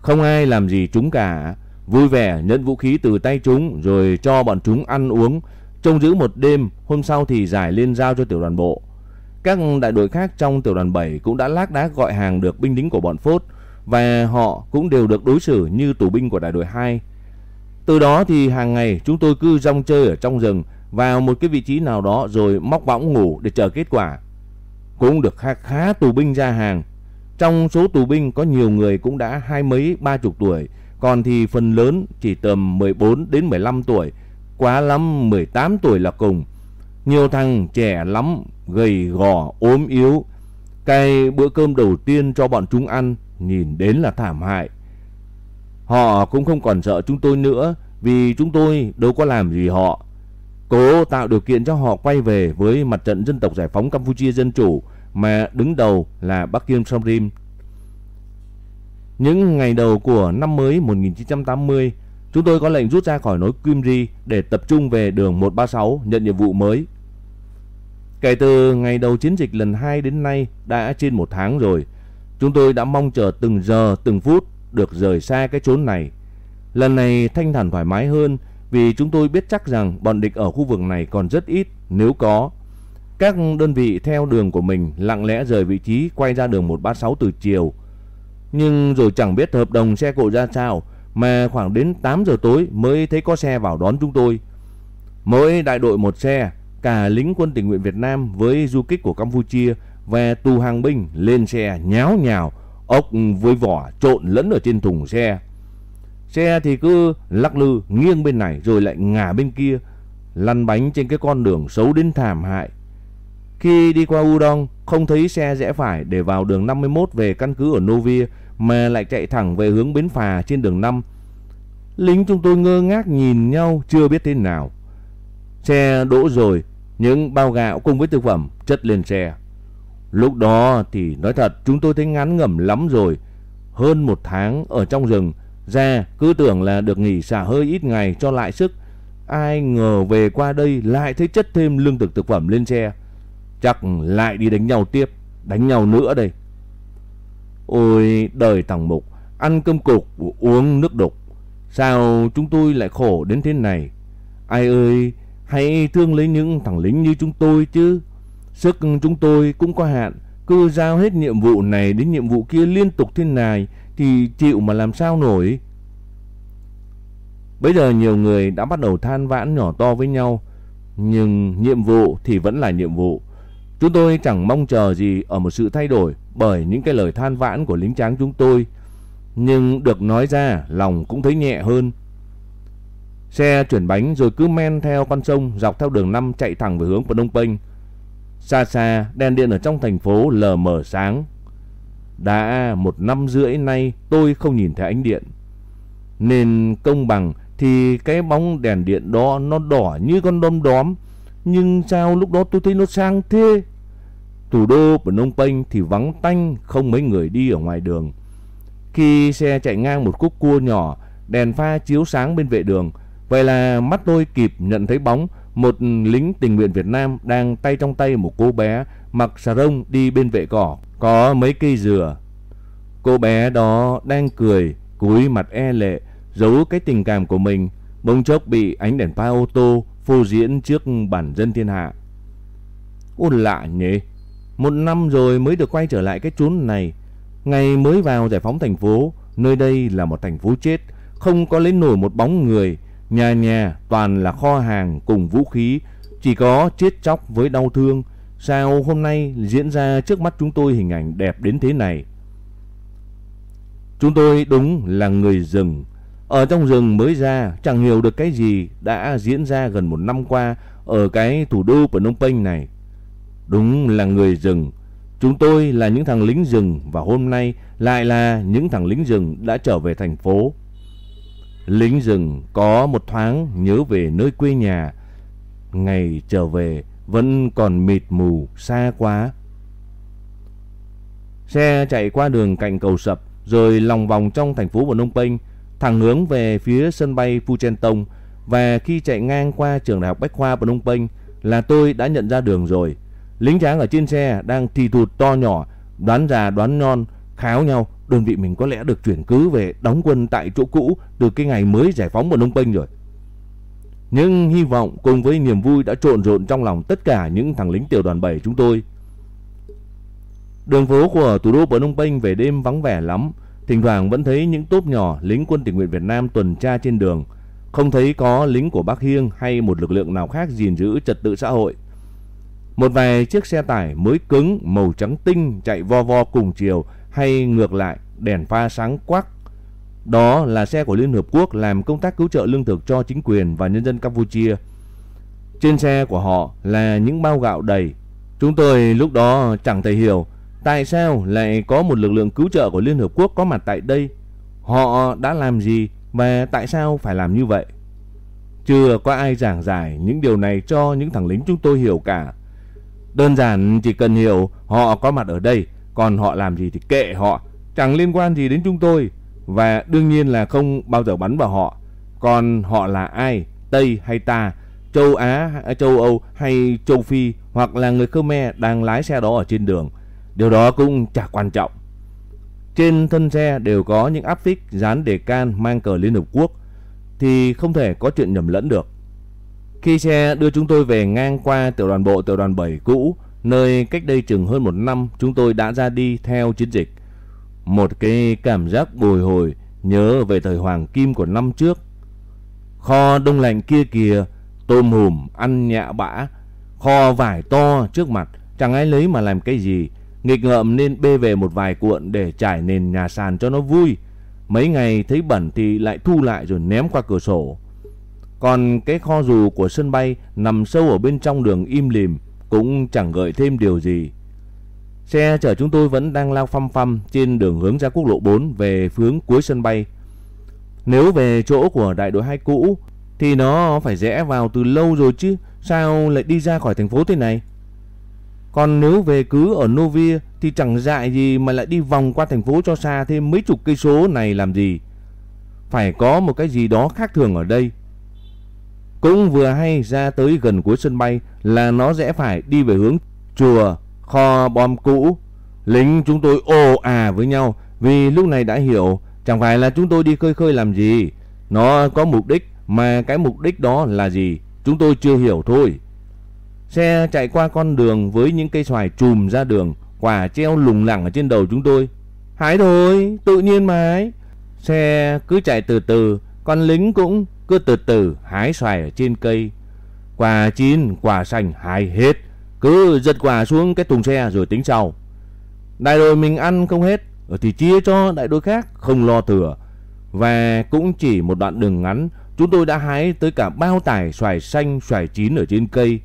Không ai làm gì chúng cả. Vui vẻ nhận vũ khí từ tay chúng rồi cho bọn chúng ăn uống. Trông giữ một đêm, hôm sau thì giải lên giao cho tiểu đoàn bộ. Các đại đội khác trong tiểu đoàn 7 cũng đã lác đác gọi hàng được binh lính của bọn phốt và họ cũng đều được đối xử như tù binh của đại đội 2. Từ đó thì hàng ngày chúng tôi cứ rong chơi ở trong rừng vào một cái vị trí nào đó rồi móc võng ngủ để chờ kết quả. Cũng được khá khá tù binh ra hàng. Trong số tù binh có nhiều người cũng đã hai mấy ba chục tuổi, còn thì phần lớn chỉ tầm 14 đến 15 tuổi, quá lắm 18 tuổi là cùng. Nhiều thằng trẻ lắm, gầy gò, ốm yếu. Cái bữa cơm đầu tiên cho bọn chúng ăn nhìn đến là thảm hại. Họ cũng không còn sợ chúng tôi nữa vì chúng tôi đâu có làm gì họ. Cố tạo điều kiện cho họ quay về với mặt trận dân tộc giải phóng Campuchia Dân Chủ mà đứng đầu là Bắc Kim Samrim. Những ngày đầu của năm mới 1980, chúng tôi có lệnh rút ra khỏi nối Kim Ri để tập trung về đường 136 nhận nhiệm vụ mới. Kể từ ngày đầu chiến dịch lần 2 đến nay đã trên một tháng rồi, chúng tôi đã mong chờ từng giờ từng phút được rời xa cái chốn này. Lần này thanh thản thoải mái hơn vì chúng tôi biết chắc rằng bọn địch ở khu vực này còn rất ít nếu có. Các đơn vị theo đường của mình lặng lẽ rời vị trí quay ra đường 136 từ chiều. Nhưng rồi chẳng biết hợp đồng xe cộ ra sao mà khoảng đến 8 giờ tối mới thấy có xe vào đón chúng tôi. Mỗi đại đội một xe, cả lính quân tình nguyện Việt Nam với du kích của Campuchia và tù hàng binh lên xe nháo nhào, ốc với vỏ trộn lẫn ở trên thùng xe. Xe thì cứ lắc lư nghiêng bên này rồi lại ngả bên kia, lăn bánh trên cái con đường xấu đến thảm hại. Khi đi qua Udon, không thấy xe rẽ phải để vào đường 51 về căn cứ ở Novia mà lại chạy thẳng về hướng bến phà trên đường 5. Lính chúng tôi ngơ ngác nhìn nhau chưa biết thế nào. Xe đỗ rồi, những bao gạo cùng với thực phẩm chất lên xe. Lúc đó thì nói thật chúng tôi thấy ngắn ngẩm lắm rồi. Hơn một tháng ở trong rừng, ra cứ tưởng là được nghỉ xả hơi ít ngày cho lại sức. Ai ngờ về qua đây lại thấy chất thêm lương thực thực phẩm lên xe. Chắc lại đi đánh nhau tiếp, đánh nhau nữa đây. Ôi đời thằng Mục, ăn cơm cục, uống nước đục. Sao chúng tôi lại khổ đến thế này? Ai ơi, hãy thương lấy những thằng lính như chúng tôi chứ. Sức chúng tôi cũng có hạn, cứ giao hết nhiệm vụ này đến nhiệm vụ kia liên tục thế này thì chịu mà làm sao nổi. Bây giờ nhiều người đã bắt đầu than vãn nhỏ to với nhau, nhưng nhiệm vụ thì vẫn là nhiệm vụ. Chúng tôi chẳng mong chờ gì ở một sự thay đổi bởi những cái lời than vãn của lính tráng chúng tôi. Nhưng được nói ra lòng cũng thấy nhẹ hơn. Xe chuyển bánh rồi cứ men theo con sông dọc theo đường 5 chạy thẳng về hướng Phnom Penh. Xa xa đèn điện ở trong thành phố lờ mờ sáng. Đã một năm rưỡi nay tôi không nhìn thấy ánh điện. Nên công bằng thì cái bóng đèn điện đó nó đỏ như con đom đóm nhưng sao lúc đó tôi thấy nó sang thế? Thủ đô Phnom Penh thì vắng tanh, không mấy người đi ở ngoài đường. Khi xe chạy ngang một khúc cua nhỏ, đèn pha chiếu sáng bên vệ đường. Vậy là mắt tôi kịp nhận thấy bóng một lính tình nguyện Việt Nam đang tay trong tay một cô bé mặc xà rông đi bên vệ cỏ, có mấy cây dừa. Cô bé đó đang cười, cúi mặt e lệ, giấu cái tình cảm của mình, bỗng chốc bị ánh đèn pha ô tô phô diễn trước bản dân thiên hạ. Ôn lạ nhỉ, một năm rồi mới được quay trở lại cái chốn này. Ngày mới vào giải phóng thành phố, nơi đây là một thành phố chết, không có lấy nổi một bóng người, nhà nhà toàn là kho hàng cùng vũ khí, chỉ có chết chóc với đau thương. Sao hôm nay diễn ra trước mắt chúng tôi hình ảnh đẹp đến thế này? Chúng tôi đúng là người rừng, ở trong rừng mới ra chẳng hiểu được cái gì đã diễn ra gần một năm qua ở cái thủ đô Phnom Penh này. Đúng là người rừng. Chúng tôi là những thằng lính rừng và hôm nay lại là những thằng lính rừng đã trở về thành phố. Lính rừng có một thoáng nhớ về nơi quê nhà. Ngày trở về vẫn còn mịt mù xa quá. Xe chạy qua đường cạnh cầu sập rồi lòng vòng trong thành phố Phnom Penh thẳng hướng về phía sân bay Phuchentong và khi chạy ngang qua trường đại học Bách khoa Phnom Penh là tôi đã nhận ra đường rồi. Lính tráng ở trên xe đang thì thụt to nhỏ, đoán già đoán non, kháo nhau đơn vị mình có lẽ được chuyển cứ về đóng quân tại chỗ cũ từ cái ngày mới giải phóng Phnom Penh rồi. Nhưng hy vọng cùng với niềm vui đã trộn rộn trong lòng tất cả những thằng lính tiểu đoàn 7 chúng tôi. Đường phố của thủ đô Phnom Penh về đêm vắng vẻ lắm, Thỉnh thoảng vẫn thấy những tốp nhỏ lính quân tình nguyện Việt Nam tuần tra trên đường, không thấy có lính của Bắc Hiêng hay một lực lượng nào khác gìn giữ trật tự xã hội. Một vài chiếc xe tải mới cứng màu trắng tinh chạy vo vo cùng chiều hay ngược lại đèn pha sáng quắc. Đó là xe của Liên Hợp Quốc làm công tác cứu trợ lương thực cho chính quyền và nhân dân Campuchia. Trên xe của họ là những bao gạo đầy. Chúng tôi lúc đó chẳng thể hiểu Tại sao lại có một lực lượng cứu trợ của Liên Hợp Quốc có mặt tại đây? Họ đã làm gì và tại sao phải làm như vậy? Chưa có ai giảng giải những điều này cho những thằng lính chúng tôi hiểu cả. Đơn giản chỉ cần hiểu họ có mặt ở đây, còn họ làm gì thì kệ họ, chẳng liên quan gì đến chúng tôi. Và đương nhiên là không bao giờ bắn vào họ. Còn họ là ai, Tây hay ta, châu Á, à, châu Âu hay châu Phi hoặc là người Khmer đang lái xe đó ở trên đường Điều đó cũng chả quan trọng. Trên thân xe đều có những áp phích dán đề can mang cờ Liên Hợp Quốc. thì không thể có chuyện nhầm lẫn được. Khi xe đưa chúng tôi về ngang qua tiểu đoàn bộ tiểu đoàn 7 cũ, nơi cách đây chừng hơn một năm chúng tôi đã ra đi theo chiến dịch. Một cái cảm giác bồi hồi nhớ về thời hoàng kim của năm trước. Kho đông lạnh kia kìa, tôm hùm ăn nhạ bã, kho vải to trước mặt, chẳng ai lấy mà làm cái gì. Nghịch ngợm nên bê về một vài cuộn để trải nền nhà sàn cho nó vui. Mấy ngày thấy bẩn thì lại thu lại rồi ném qua cửa sổ. Còn cái kho dù của sân bay nằm sâu ở bên trong đường im lìm cũng chẳng gợi thêm điều gì. Xe chở chúng tôi vẫn đang lao phăm phăm trên đường hướng ra quốc lộ 4 về hướng cuối sân bay. Nếu về chỗ của đại đội 2 cũ thì nó phải rẽ vào từ lâu rồi chứ, sao lại đi ra khỏi thành phố thế này? Còn nếu về cứ ở Novia thì chẳng dại gì mà lại đi vòng qua thành phố cho xa thêm mấy chục cây số này làm gì. Phải có một cái gì đó khác thường ở đây. Cũng vừa hay ra tới gần cuối sân bay là nó rẽ phải đi về hướng chùa, kho bom cũ. Lính chúng tôi ồ à với nhau vì lúc này đã hiểu chẳng phải là chúng tôi đi khơi khơi làm gì. Nó có mục đích mà cái mục đích đó là gì chúng tôi chưa hiểu thôi. Xe chạy qua con đường với những cây xoài chùm ra đường, quả treo lủng lẳng ở trên đầu chúng tôi. Hái thôi, tự nhiên mà hái. Xe cứ chạy từ từ, con lính cũng cứ từ từ hái xoài ở trên cây. Quả chín, quả xanh hái hết. Cứ giật quả xuống cái thùng xe rồi tính sau. Đại đội mình ăn không hết, thì chia cho đại đội khác không lo thừa. Và cũng chỉ một đoạn đường ngắn, chúng tôi đã hái tới cả bao tải xoài xanh, xoài chín ở trên cây.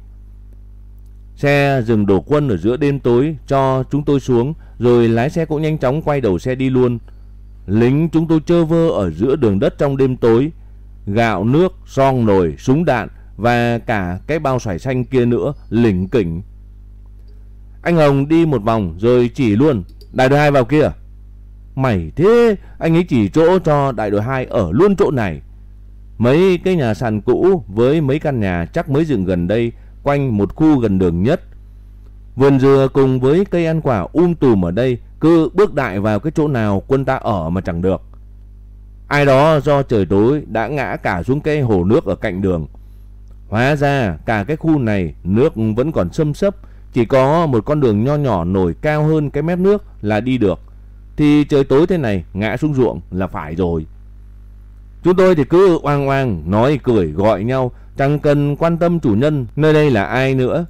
Xe dừng đổ quân ở giữa đêm tối cho chúng tôi xuống, rồi lái xe cũng nhanh chóng quay đầu xe đi luôn. Lính chúng tôi chơ vơ ở giữa đường đất trong đêm tối. Gạo, nước, son nồi, súng đạn và cả cái bao xoài xanh kia nữa, lỉnh kỉnh. Anh Hồng đi một vòng rồi chỉ luôn, đại đội 2 vào kia. Mày thế, anh ấy chỉ chỗ cho đại đội 2 ở luôn chỗ này. Mấy cái nhà sàn cũ với mấy căn nhà chắc mới dựng gần đây quanh một khu gần đường nhất. Vườn dừa cùng với cây ăn quả um tùm ở đây cứ bước đại vào cái chỗ nào quân ta ở mà chẳng được. Ai đó do trời tối đã ngã cả xuống cây hồ nước ở cạnh đường. Hóa ra cả cái khu này nước vẫn còn xâm sấp, chỉ có một con đường nho nhỏ nổi cao hơn cái mép nước là đi được. Thì trời tối thế này ngã xuống ruộng là phải rồi. Chúng tôi thì cứ oang oang nói cười gọi nhau Chẳng cần quan tâm chủ nhân nơi đây là ai nữa.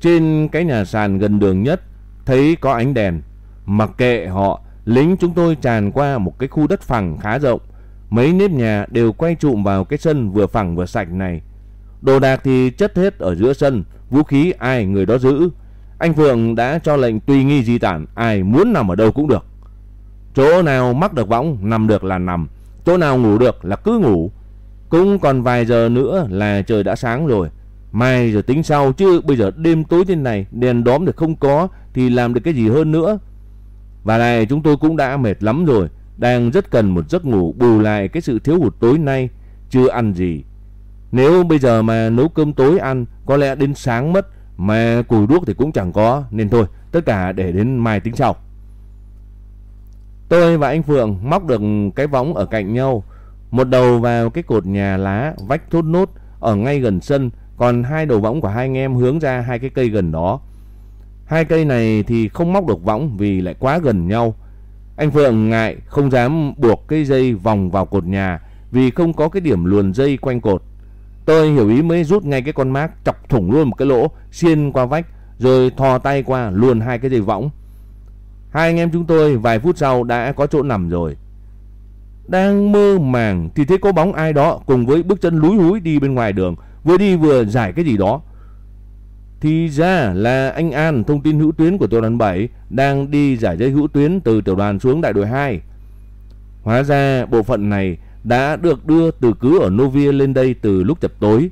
Trên cái nhà sàn gần đường nhất thấy có ánh đèn. Mặc kệ họ, lính chúng tôi tràn qua một cái khu đất phẳng khá rộng. Mấy nếp nhà đều quay trụm vào cái sân vừa phẳng vừa sạch này. Đồ đạc thì chất hết ở giữa sân, vũ khí ai người đó giữ. Anh Phượng đã cho lệnh tùy nghi di tản, ai muốn nằm ở đâu cũng được. Chỗ nào mắc được võng, nằm được là nằm. Chỗ nào ngủ được là cứ ngủ. Cũng còn vài giờ nữa là trời đã sáng rồi. Mai giờ tính sau chứ bây giờ đêm tối thế này đèn đóm thì không có thì làm được cái gì hơn nữa. Và này chúng tôi cũng đã mệt lắm rồi. Đang rất cần một giấc ngủ bù lại cái sự thiếu hụt tối nay. Chưa ăn gì. Nếu bây giờ mà nấu cơm tối ăn có lẽ đến sáng mất. Mà củi đuốc thì cũng chẳng có. Nên thôi tất cả để đến mai tính sau. Tôi và anh Phượng móc được cái võng ở cạnh nhau. Một đầu vào cái cột nhà lá vách thốt nốt ở ngay gần sân, còn hai đầu võng của hai anh em hướng ra hai cái cây gần đó. Hai cây này thì không móc được võng vì lại quá gần nhau. Anh Phượng ngại không dám buộc cái dây vòng vào cột nhà vì không có cái điểm luồn dây quanh cột. Tôi hiểu ý mới rút ngay cái con mác chọc thủng luôn một cái lỗ xiên qua vách rồi thò tay qua luồn hai cái dây võng. Hai anh em chúng tôi vài phút sau đã có chỗ nằm rồi. Đang mơ màng thì thấy có bóng ai đó cùng với bước chân lúi húi đi bên ngoài đường, vừa đi vừa giải cái gì đó. Thì ra là anh An, thông tin hữu tuyến của tiểu đoàn 7, đang đi giải dây hữu tuyến từ tiểu đoàn xuống đại đội 2. Hóa ra bộ phận này đã được đưa từ cứ ở Novia lên đây từ lúc chập tối.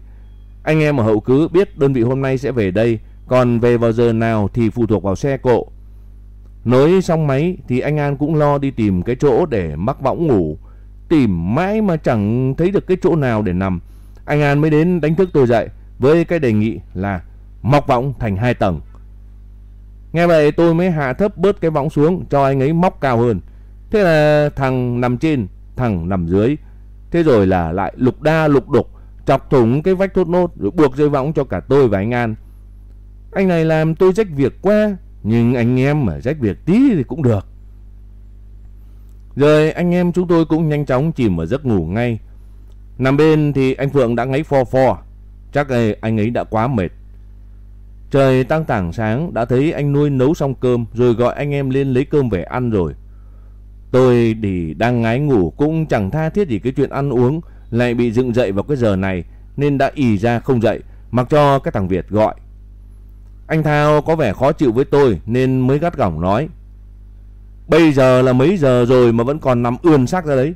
Anh em ở hậu cứ biết đơn vị hôm nay sẽ về đây, còn về vào giờ nào thì phụ thuộc vào xe cộ. Nối xong máy thì anh An cũng lo đi tìm cái chỗ để mắc võng ngủ. Tìm mãi mà chẳng thấy được cái chỗ nào để nằm. Anh An mới đến đánh thức tôi dậy với cái đề nghị là móc võng thành hai tầng. Nghe vậy tôi mới hạ thấp bớt cái võng xuống cho anh ấy móc cao hơn. Thế là thằng nằm trên, thằng nằm dưới. Thế rồi là lại lục đa lục đục, chọc thủng cái vách thốt nốt rồi buộc dây võng cho cả tôi và anh An. Anh này làm tôi rách việc qua, nhưng anh em mà rách việc tí thì cũng được. Rồi anh em chúng tôi cũng nhanh chóng chìm vào giấc ngủ ngay. Nằm bên thì anh Phượng đã ngáy pho pho. Chắc anh ấy đã quá mệt. Trời tăng tảng sáng đã thấy anh nuôi nấu xong cơm rồi gọi anh em lên lấy cơm về ăn rồi. Tôi thì đang ngái ngủ cũng chẳng tha thiết gì cái chuyện ăn uống lại bị dựng dậy vào cái giờ này nên đã ì ra không dậy mặc cho cái thằng Việt gọi. Anh Thao có vẻ khó chịu với tôi nên mới gắt gỏng nói. Bây giờ là mấy giờ rồi mà vẫn còn nằm ươn xác ra đấy.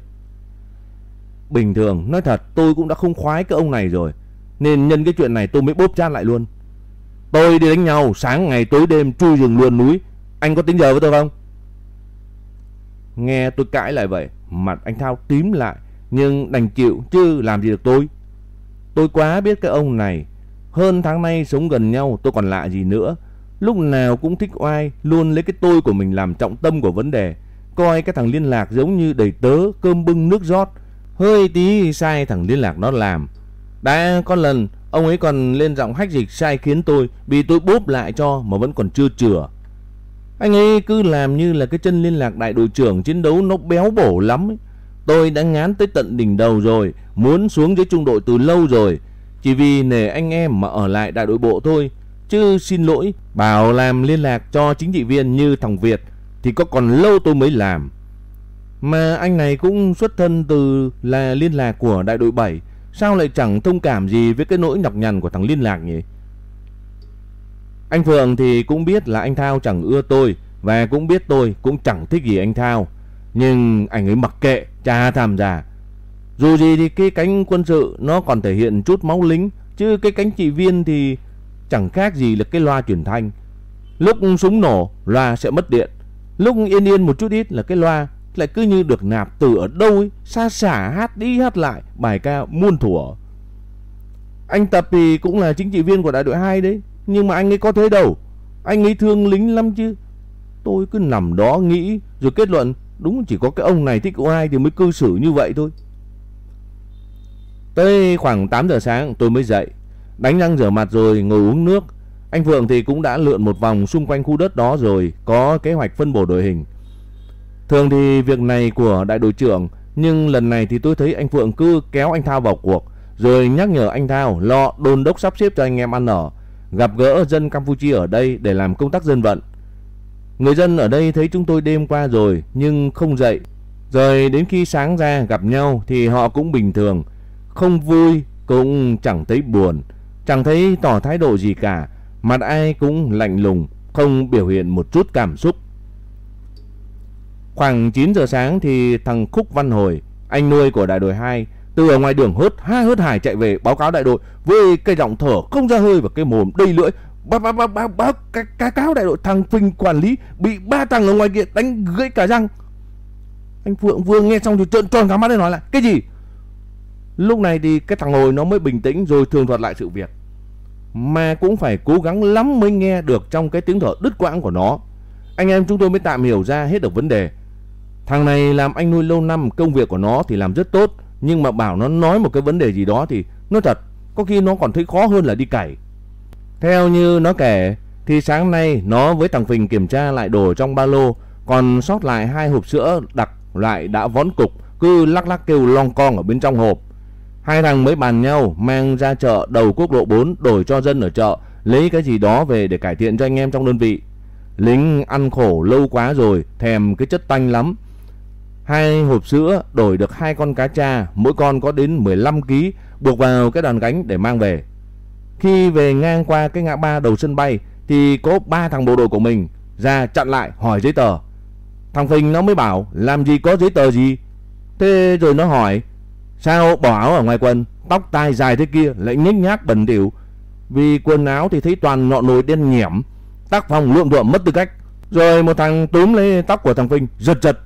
Bình thường, nói thật tôi cũng đã không khoái cái ông này rồi. Nên nhân cái chuyện này tôi mới bóp chat lại luôn. Tôi đi đánh nhau sáng ngày tối đêm chui rừng luôn núi. Anh có tính giờ với tôi không? Nghe tôi cãi lại vậy, mặt anh Thao tím lại. Nhưng đành chịu chứ làm gì được tôi. Tôi quá biết cái ông này. Hơn tháng nay sống gần nhau tôi còn lạ gì nữa. Lúc nào cũng thích oai, luôn lấy cái tôi của mình làm trọng tâm của vấn đề. Coi cái thằng liên lạc giống như đầy tớ, cơm bưng nước rót. Hơi tí sai thằng liên lạc nó làm. Đã có lần ông ấy còn lên giọng hách dịch sai khiến tôi bị tôi bốp lại cho mà vẫn còn chưa chừa. Anh ấy cứ làm như là cái chân liên lạc đại đội trưởng chiến đấu nó béo bổ lắm ấy. Tôi đã ngán tới tận đỉnh đầu rồi, muốn xuống dưới trung đội từ lâu rồi. Chỉ vì nể anh em mà ở lại đại đội bộ thôi. Chứ xin lỗi, bảo làm liên lạc cho chính trị viên như thằng Việt thì có còn lâu tôi mới làm. Mà anh này cũng xuất thân từ là liên lạc của đại đội 7. Sao lại chẳng thông cảm gì với cái nỗi nhọc nhằn của thằng liên lạc nhỉ? Anh Phượng thì cũng biết là anh Thao chẳng ưa tôi và cũng biết tôi cũng chẳng thích gì anh Thao. Nhưng anh ấy mặc kệ, cha tham gia. Dù gì thì cái cánh quân sự nó còn thể hiện chút máu lính, chứ cái cánh trị viên thì chẳng khác gì là cái loa truyền thanh. Lúc súng nổ, loa sẽ mất điện. Lúc yên yên một chút ít là cái loa lại cứ như được nạp từ ở đâu ấy, xa xả hát đi hát lại bài ca muôn thuở. Anh Tập thì cũng là chính trị viên của đại đội 2 đấy, nhưng mà anh ấy có thế đâu. Anh ấy thương lính lắm chứ. Tôi cứ nằm đó nghĩ rồi kết luận đúng chỉ có cái ông này thích ai thì mới cư xử như vậy thôi. Tới khoảng 8 giờ sáng tôi mới dậy, đánh răng rửa mặt rồi ngồi uống nước. Anh Phượng thì cũng đã lượn một vòng xung quanh khu đất đó rồi, có kế hoạch phân bổ đội hình. Thường thì việc này của đại đội trưởng, nhưng lần này thì tôi thấy anh Phượng cứ kéo anh Thao vào cuộc, rồi nhắc nhở anh Thao lo đôn đốc sắp xếp cho anh em ăn ở, gặp gỡ dân Campuchia ở đây để làm công tác dân vận. Người dân ở đây thấy chúng tôi đêm qua rồi nhưng không dậy. Rồi đến khi sáng ra gặp nhau thì họ cũng bình thường, không vui cũng chẳng thấy buồn, chẳng thấy tỏ thái độ gì cả, mặt ai cũng lạnh lùng, không biểu hiện một chút cảm xúc. Khoảng 9 giờ sáng thì thằng Khúc Văn Hồi, anh nuôi của đại đội 2, từ ở ngoài đường hớt ha hớt hải chạy về báo cáo đại đội với cây giọng thở không ra hơi và cái mồm đầy lưỡi báo báo báo báo báo cá cáo đại đội thằng Phình quản lý bị ba thằng ở ngoài kia đánh gãy cả răng. Anh Phượng vừa nghe xong thì trợn tròn cả mắt lên nói lại cái gì? Lúc này thì cái thằng Hồi nó mới bình tĩnh rồi thường thuật lại sự việc. Mà cũng phải cố gắng lắm mới nghe được trong cái tiếng thở đứt quãng của nó. Anh em chúng tôi mới tạm hiểu ra hết được vấn đề. Thằng này làm anh nuôi lâu năm, công việc của nó thì làm rất tốt, nhưng mà bảo nó nói một cái vấn đề gì đó thì nó thật, có khi nó còn thấy khó hơn là đi cày. Theo như nó kể thì sáng nay nó với thằng Phình kiểm tra lại đồ trong ba lô, còn sót lại hai hộp sữa đặc loại đã vón cục, cứ lắc lắc kêu long con ở bên trong hộp. Hai thằng mới bàn nhau mang ra chợ đầu quốc lộ 4 đổi cho dân ở chợ, lấy cái gì đó về để cải thiện cho anh em trong đơn vị. Lính ăn khổ lâu quá rồi, thèm cái chất tanh lắm. Hai hộp sữa đổi được hai con cá cha, mỗi con có đến 15 kg, buộc vào cái đòn gánh để mang về. Khi về ngang qua cái ngã ba đầu sân bay thì có ba thằng bộ đội của mình ra chặn lại hỏi giấy tờ. Thằng Phình nó mới bảo làm gì có giấy tờ gì. Thế rồi nó hỏi sao bỏ áo ở ngoài quần, tóc tai dài thế kia lại nhếch nhác bẩn thỉu. Vì quần áo thì thấy toàn nọ nồi đen nhẻm, tác phong lượng thuộm mất tư cách. Rồi một thằng túm lấy tóc của thằng Phình giật giật.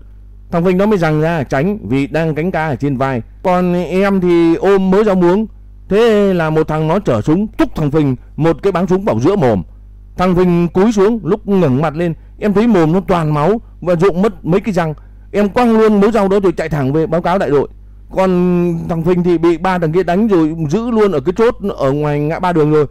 Thằng Vinh nó mới rằng ra, tránh, vì đang cánh ca ở trên vai. Còn em thì ôm mớ rau muống Thế là một thằng nó trở súng thúc thằng Vinh một cái báng súng vào giữa mồm. Thằng Vinh cúi xuống, lúc ngẩng mặt lên, em thấy mồm nó toàn máu và rụng mất mấy cái răng. Em quăng luôn mớ rau đó rồi chạy thẳng về báo cáo đại đội. Còn thằng Vinh thì bị ba thằng kia đánh rồi giữ luôn ở cái chốt ở ngoài ngã ba đường rồi.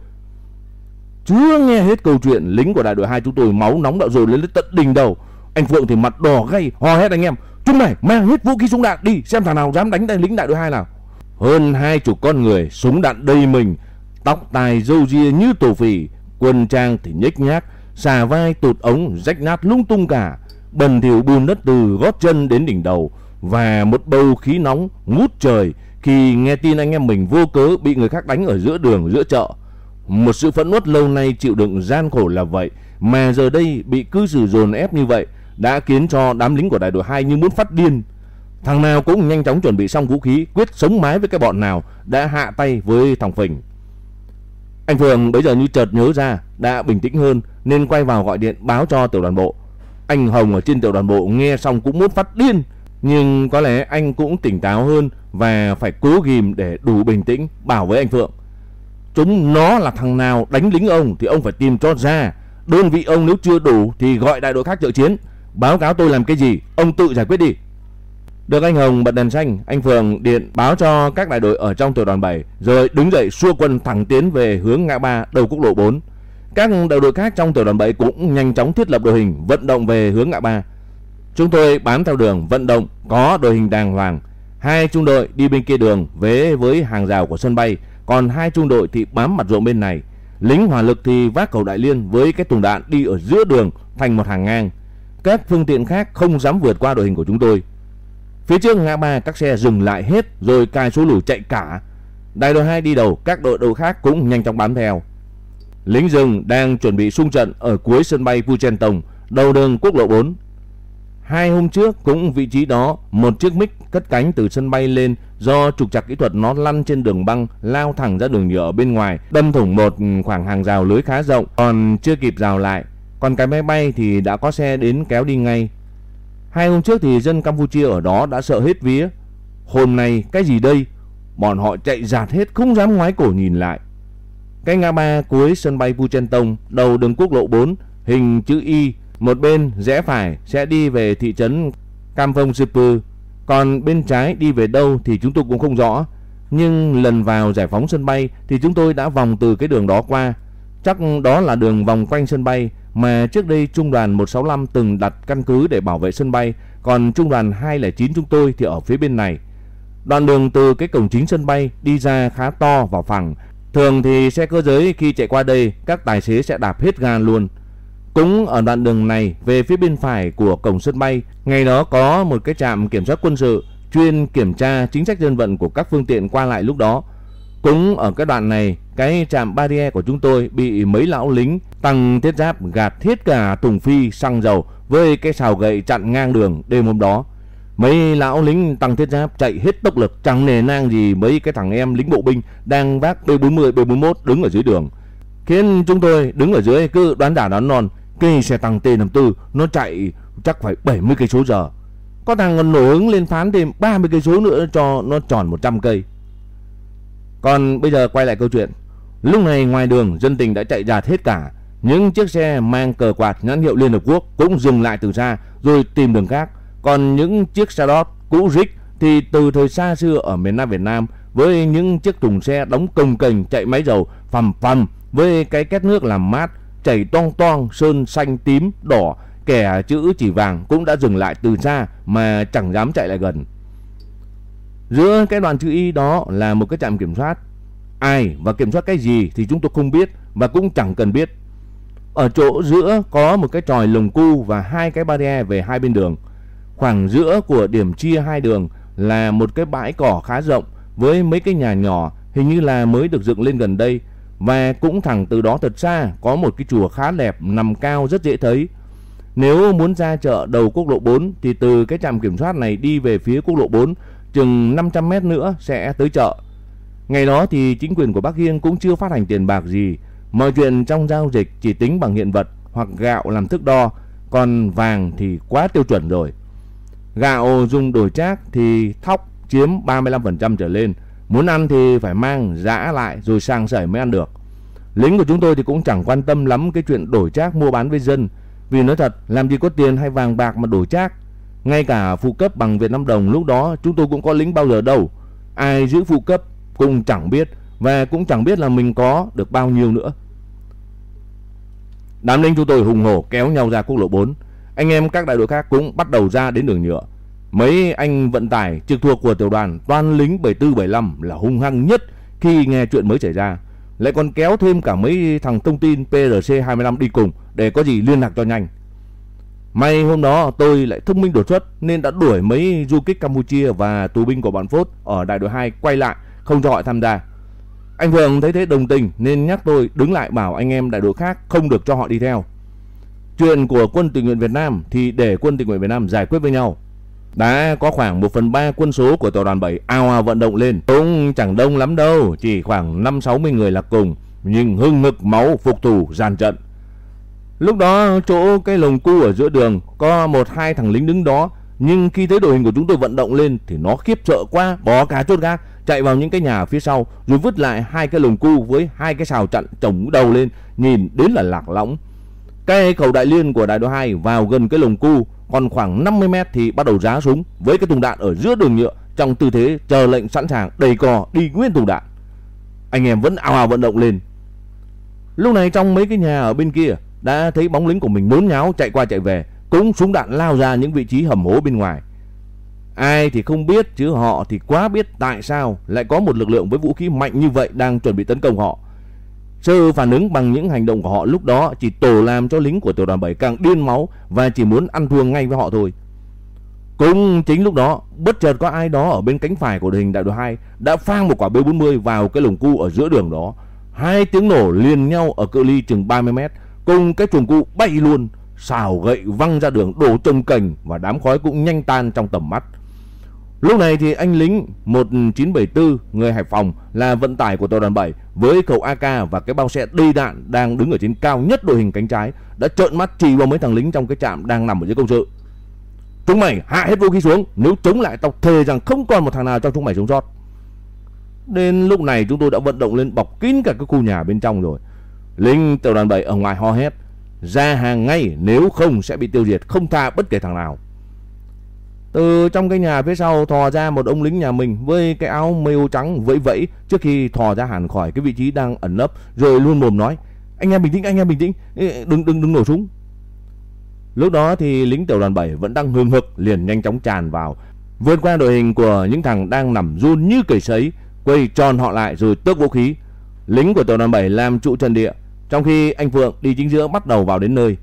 Chưa nghe hết câu chuyện lính của đại đội 2 chúng tôi máu nóng đạo rồi lên đến tận đỉnh đầu. Anh Phượng thì mặt đỏ gay hò hét anh em. Chúng mày mang hết vũ khí súng đạn đi xem thằng nào dám đánh đại lính đại đội hai nào. Hơn hai chục con người súng đạn đầy mình, tóc tai râu ria như tổ phỉ, quân trang thì nhếch nhác, xà vai tụt ống rách nát lung tung cả, bần thiểu bùn đất từ gót chân đến đỉnh đầu và một bầu khí nóng ngút trời khi nghe tin anh em mình vô cớ bị người khác đánh ở giữa đường giữa chợ. Một sự phẫn uất lâu nay chịu đựng gian khổ là vậy mà giờ đây bị cư xử dồn ép như vậy đã khiến cho đám lính của đại đội 2 như muốn phát điên. Thằng nào cũng nhanh chóng chuẩn bị xong vũ khí, quyết sống mái với cái bọn nào đã hạ tay với thằng Phình. Anh Phường bây giờ như chợt nhớ ra, đã bình tĩnh hơn nên quay vào gọi điện báo cho tiểu đoàn bộ. Anh Hồng ở trên tiểu đoàn bộ nghe xong cũng muốn phát điên, nhưng có lẽ anh cũng tỉnh táo hơn và phải cố ghim để đủ bình tĩnh bảo với anh Phượng. Chúng nó là thằng nào đánh lính ông thì ông phải tìm cho ra. Đơn vị ông nếu chưa đủ thì gọi đại đội khác trợ chiến. Báo cáo tôi làm cái gì, ông tự giải quyết đi. Được anh Hồng bật đèn xanh, anh Phường điện báo cho các đại đội ở trong tiểu đoàn 7 rồi đứng dậy xua quân thẳng tiến về hướng ngã ba đầu quốc lộ 4. Các đại đội khác trong tiểu đoàn 7 cũng nhanh chóng thiết lập đội hình vận động về hướng ngã ba. Chúng tôi bám theo đường vận động có đội hình đàng hoàng. Hai trung đội đi bên kia đường vế với hàng rào của sân bay, còn hai trung đội thì bám mặt ruộng bên này. Lính hỏa lực thì vác cầu đại liên với cái thùng đạn đi ở giữa đường thành một hàng ngang. Các phương tiện khác không dám vượt qua đội hình của chúng tôi. Phía trước ngã ba các xe dừng lại hết rồi cài số lùi chạy cả. Đại đội 2 đi đầu, các đội đầu khác cũng nhanh chóng bám theo. Lính rừng đang chuẩn bị xung trận ở cuối sân bay Puchentong, đầu đường quốc lộ 4. Hai hôm trước cũng vị trí đó, một chiếc mic cất cánh từ sân bay lên do trục trặc kỹ thuật nó lăn trên đường băng lao thẳng ra đường nhựa bên ngoài, đâm thủng một khoảng hàng rào lưới khá rộng, còn chưa kịp rào lại. Còn cái máy bay thì đã có xe đến kéo đi ngay. Hai hôm trước thì dân Campuchia ở đó đã sợ hết vía. Hôm nay cái gì đây? Bọn họ chạy giạt hết không dám ngoái cổ nhìn lại. Cái ngã ba cuối sân bay Puchentong, đầu đường quốc lộ 4, hình chữ Y, một bên rẽ phải sẽ đi về thị trấn Kampong Sipu, còn bên trái đi về đâu thì chúng tôi cũng không rõ. Nhưng lần vào giải phóng sân bay thì chúng tôi đã vòng từ cái đường đó qua. Chắc đó là đường vòng quanh sân bay mà trước đây trung đoàn 165 từng đặt căn cứ để bảo vệ sân bay, còn trung đoàn 209 chúng tôi thì ở phía bên này. Đoạn đường từ cái cổng chính sân bay đi ra khá to và phẳng. Thường thì xe cơ giới khi chạy qua đây, các tài xế sẽ đạp hết ga luôn. Cũng ở đoạn đường này về phía bên phải của cổng sân bay, ngày đó có một cái trạm kiểm soát quân sự chuyên kiểm tra chính sách dân vận của các phương tiện qua lại lúc đó. Cũng ở cái đoạn này, cái trạm barrier của chúng tôi bị mấy lão lính tăng thiết giáp gạt hết cả thùng phi xăng dầu với cái xào gậy chặn ngang đường đêm hôm đó. Mấy lão lính tăng thiết giáp chạy hết tốc lực chẳng nề nang gì mấy cái thằng em lính bộ binh đang vác B40, B41 đứng ở dưới đường. Khiến chúng tôi đứng ở dưới cứ đoán đả đoán non, cây xe tăng T54 nó chạy chắc phải 70 cây số giờ. Có thằng còn nổi hứng lên phán thêm 30 cây số nữa cho nó tròn 100 cây. Còn bây giờ quay lại câu chuyện. Lúc này ngoài đường, dân tình đã chạy dạt hết cả. Những chiếc xe mang cờ quạt nhãn hiệu Liên Hợp Quốc cũng dừng lại từ xa, rồi tìm đường khác. Còn những chiếc xe đót cũ rích thì từ thời xa xưa ở miền Nam Việt Nam, với những chiếc thùng xe đóng công kềnh chạy máy dầu, phầm phầm, với cái két nước làm mát, chảy toang toang, sơn xanh tím, đỏ, kẻ chữ chỉ vàng cũng đã dừng lại từ xa mà chẳng dám chạy lại gần. Giữa cái đoàn chữ Y đó là một cái trạm kiểm soát. Ai và kiểm soát cái gì thì chúng tôi không biết và cũng chẳng cần biết. Ở chỗ giữa có một cái tròi lồng cu và hai cái barrier về hai bên đường. Khoảng giữa của điểm chia hai đường là một cái bãi cỏ khá rộng với mấy cái nhà nhỏ, hình như là mới được dựng lên gần đây và cũng thẳng từ đó thật xa có một cái chùa khá đẹp, nằm cao rất dễ thấy. Nếu muốn ra chợ đầu quốc lộ 4 thì từ cái trạm kiểm soát này đi về phía quốc lộ 4 chừng 500 mét nữa sẽ tới chợ. Ngày đó thì chính quyền của Bắc Hiên cũng chưa phát hành tiền bạc gì. Mọi chuyện trong giao dịch chỉ tính bằng hiện vật hoặc gạo làm thước đo, còn vàng thì quá tiêu chuẩn rồi. Gạo dùng đổi trác thì thóc chiếm 35% trở lên. Muốn ăn thì phải mang giã lại rồi sang sợi mới ăn được. Lính của chúng tôi thì cũng chẳng quan tâm lắm cái chuyện đổi trác mua bán với dân. Vì nói thật, làm gì có tiền hay vàng bạc mà đổi trác. Ngay cả phụ cấp bằng Việt Nam đồng lúc đó chúng tôi cũng có lính bao giờ đâu. Ai giữ phụ cấp cũng chẳng biết, và cũng chẳng biết là mình có được bao nhiêu nữa. Đám lính chúng tôi hùng hổ kéo nhau ra quốc lộ 4. Anh em các đại đội khác cũng bắt đầu ra đến đường nhựa. Mấy anh vận tải trực thuộc của tiểu đoàn toàn lính 74 75 là hung hăng nhất khi nghe chuyện mới xảy ra. Lại còn kéo thêm cả mấy thằng thông tin PRC 25 đi cùng để có gì liên lạc cho nhanh. May hôm đó tôi lại thông minh đột xuất nên đã đuổi mấy du kích Campuchia và tù binh của bọn Phốt ở đại đội 2 quay lại không cho họ tham gia. Anh Vượng thấy thế đồng tình nên nhắc tôi đứng lại bảo anh em đại đội khác không được cho họ đi theo. Chuyện của quân tình nguyện Việt Nam thì để quân tình nguyện Việt Nam giải quyết với nhau. Đã có khoảng 1 phần 3 quân số của tiểu đoàn 7 ao ao vận động lên. Cũng chẳng đông lắm đâu, chỉ khoảng 5-60 người là cùng. Nhưng hưng ngực máu phục thủ gian trận. Lúc đó chỗ cái lồng cu ở giữa đường có một hai thằng lính đứng đó. Nhưng khi thấy đội hình của chúng tôi vận động lên thì nó khiếp sợ quá, bỏ cả chốt gác, chạy vào những cái nhà phía sau rồi vứt lại hai cái lồng cu với hai cái xào chặn trồng đầu lên, nhìn đến là lạc lõng. Cái khẩu đại liên của đại đội 2 vào gần cái lồng cu còn khoảng 50 mét thì bắt đầu giá súng với cái thùng đạn ở giữa đường nhựa trong tư thế chờ lệnh sẵn sàng đầy cò đi nguyên thùng đạn. Anh em vẫn ào ào vận động lên. Lúc này trong mấy cái nhà ở bên kia đã thấy bóng lính của mình nhốn nháo chạy qua chạy về, cũng súng đạn lao ra những vị trí hầm hố bên ngoài. Ai thì không biết chứ họ thì quá biết tại sao lại có một lực lượng với vũ khí mạnh như vậy đang chuẩn bị tấn công họ. Sự phản ứng bằng những hành động của họ lúc đó chỉ tổ làm cho lính của tiểu đoàn 7 càng điên máu và chỉ muốn ăn thua ngay với họ thôi. Cũng chính lúc đó, bất chợt có ai đó ở bên cánh phải của đội hình đại đội 2 đã phang một quả B40 vào cái lồng cu ở giữa đường đó. Hai tiếng nổ liền nhau ở cự ly chừng 30 mét, cùng cái chuồng cu bay luôn, xào gậy văng ra đường đổ trông cành và đám khói cũng nhanh tan trong tầm mắt. Lúc này thì anh lính 1974 người Hải Phòng là vận tải của tàu đoàn 7 với khẩu AK và cái bao xe đầy đạn đang đứng ở trên cao nhất đội hình cánh trái đã trợn mắt chỉ vào mấy thằng lính trong cái trạm đang nằm ở dưới công sự. Chúng mày hạ hết vũ khí xuống, nếu chống lại tao thề rằng không còn một thằng nào trong chúng mày sống sót. Đến lúc này chúng tôi đã vận động lên bọc kín cả cái khu nhà bên trong rồi. Lính tàu đoàn 7 ở ngoài ho hét, ra hàng ngay nếu không sẽ bị tiêu diệt không tha bất kể thằng nào. Từ trong cái nhà phía sau thò ra một ông lính nhà mình với cái áo mêu trắng vẫy vẫy trước khi thò ra hẳn khỏi cái vị trí đang ẩn nấp, rồi luôn mồm nói, anh em bình tĩnh, anh em bình tĩnh đừng đừng đừng nổ súng. Lúc đó thì lính tiểu đoàn 7 vẫn đang hừng hực liền nhanh chóng tràn vào, vượt qua đội hình của những thằng đang nằm run như cầy sấy, quay tròn họ lại rồi tước vũ khí. Lính của tiểu đoàn 7 làm trụ trận địa, trong khi anh Phượng đi chính giữa bắt đầu vào đến nơi.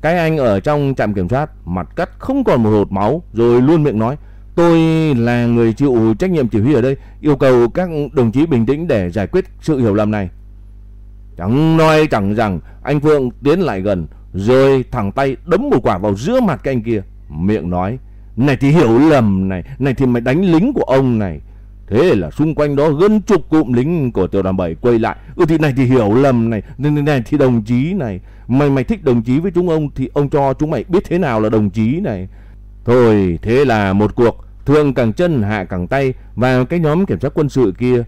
Cái anh ở trong trạm kiểm soát, mặt cắt không còn một hột máu, rồi luôn miệng nói, Tôi là người chịu trách nhiệm chỉ huy ở đây, Yêu cầu các đồng chí bình tĩnh để giải quyết sự hiểu lầm này. Chẳng nói chẳng rằng, anh Phương tiến lại gần, Rồi thẳng tay đấm một quả vào giữa mặt cái anh kia. Miệng nói, Này thì hiểu lầm này Này thì mày đánh lính của ông này Thế là xung quanh đó gần chục cụm lính của tiểu đoàn 7 quay lại. Ừ thì này thì hiểu lầm này, này, này thì đồng chí này. Mày mày thích đồng chí với chúng ông thì ông cho chúng mày biết thế nào là đồng chí này. Thôi thế là một cuộc thượng càng chân hạ càng tay và cái nhóm kiểm soát quân sự kia.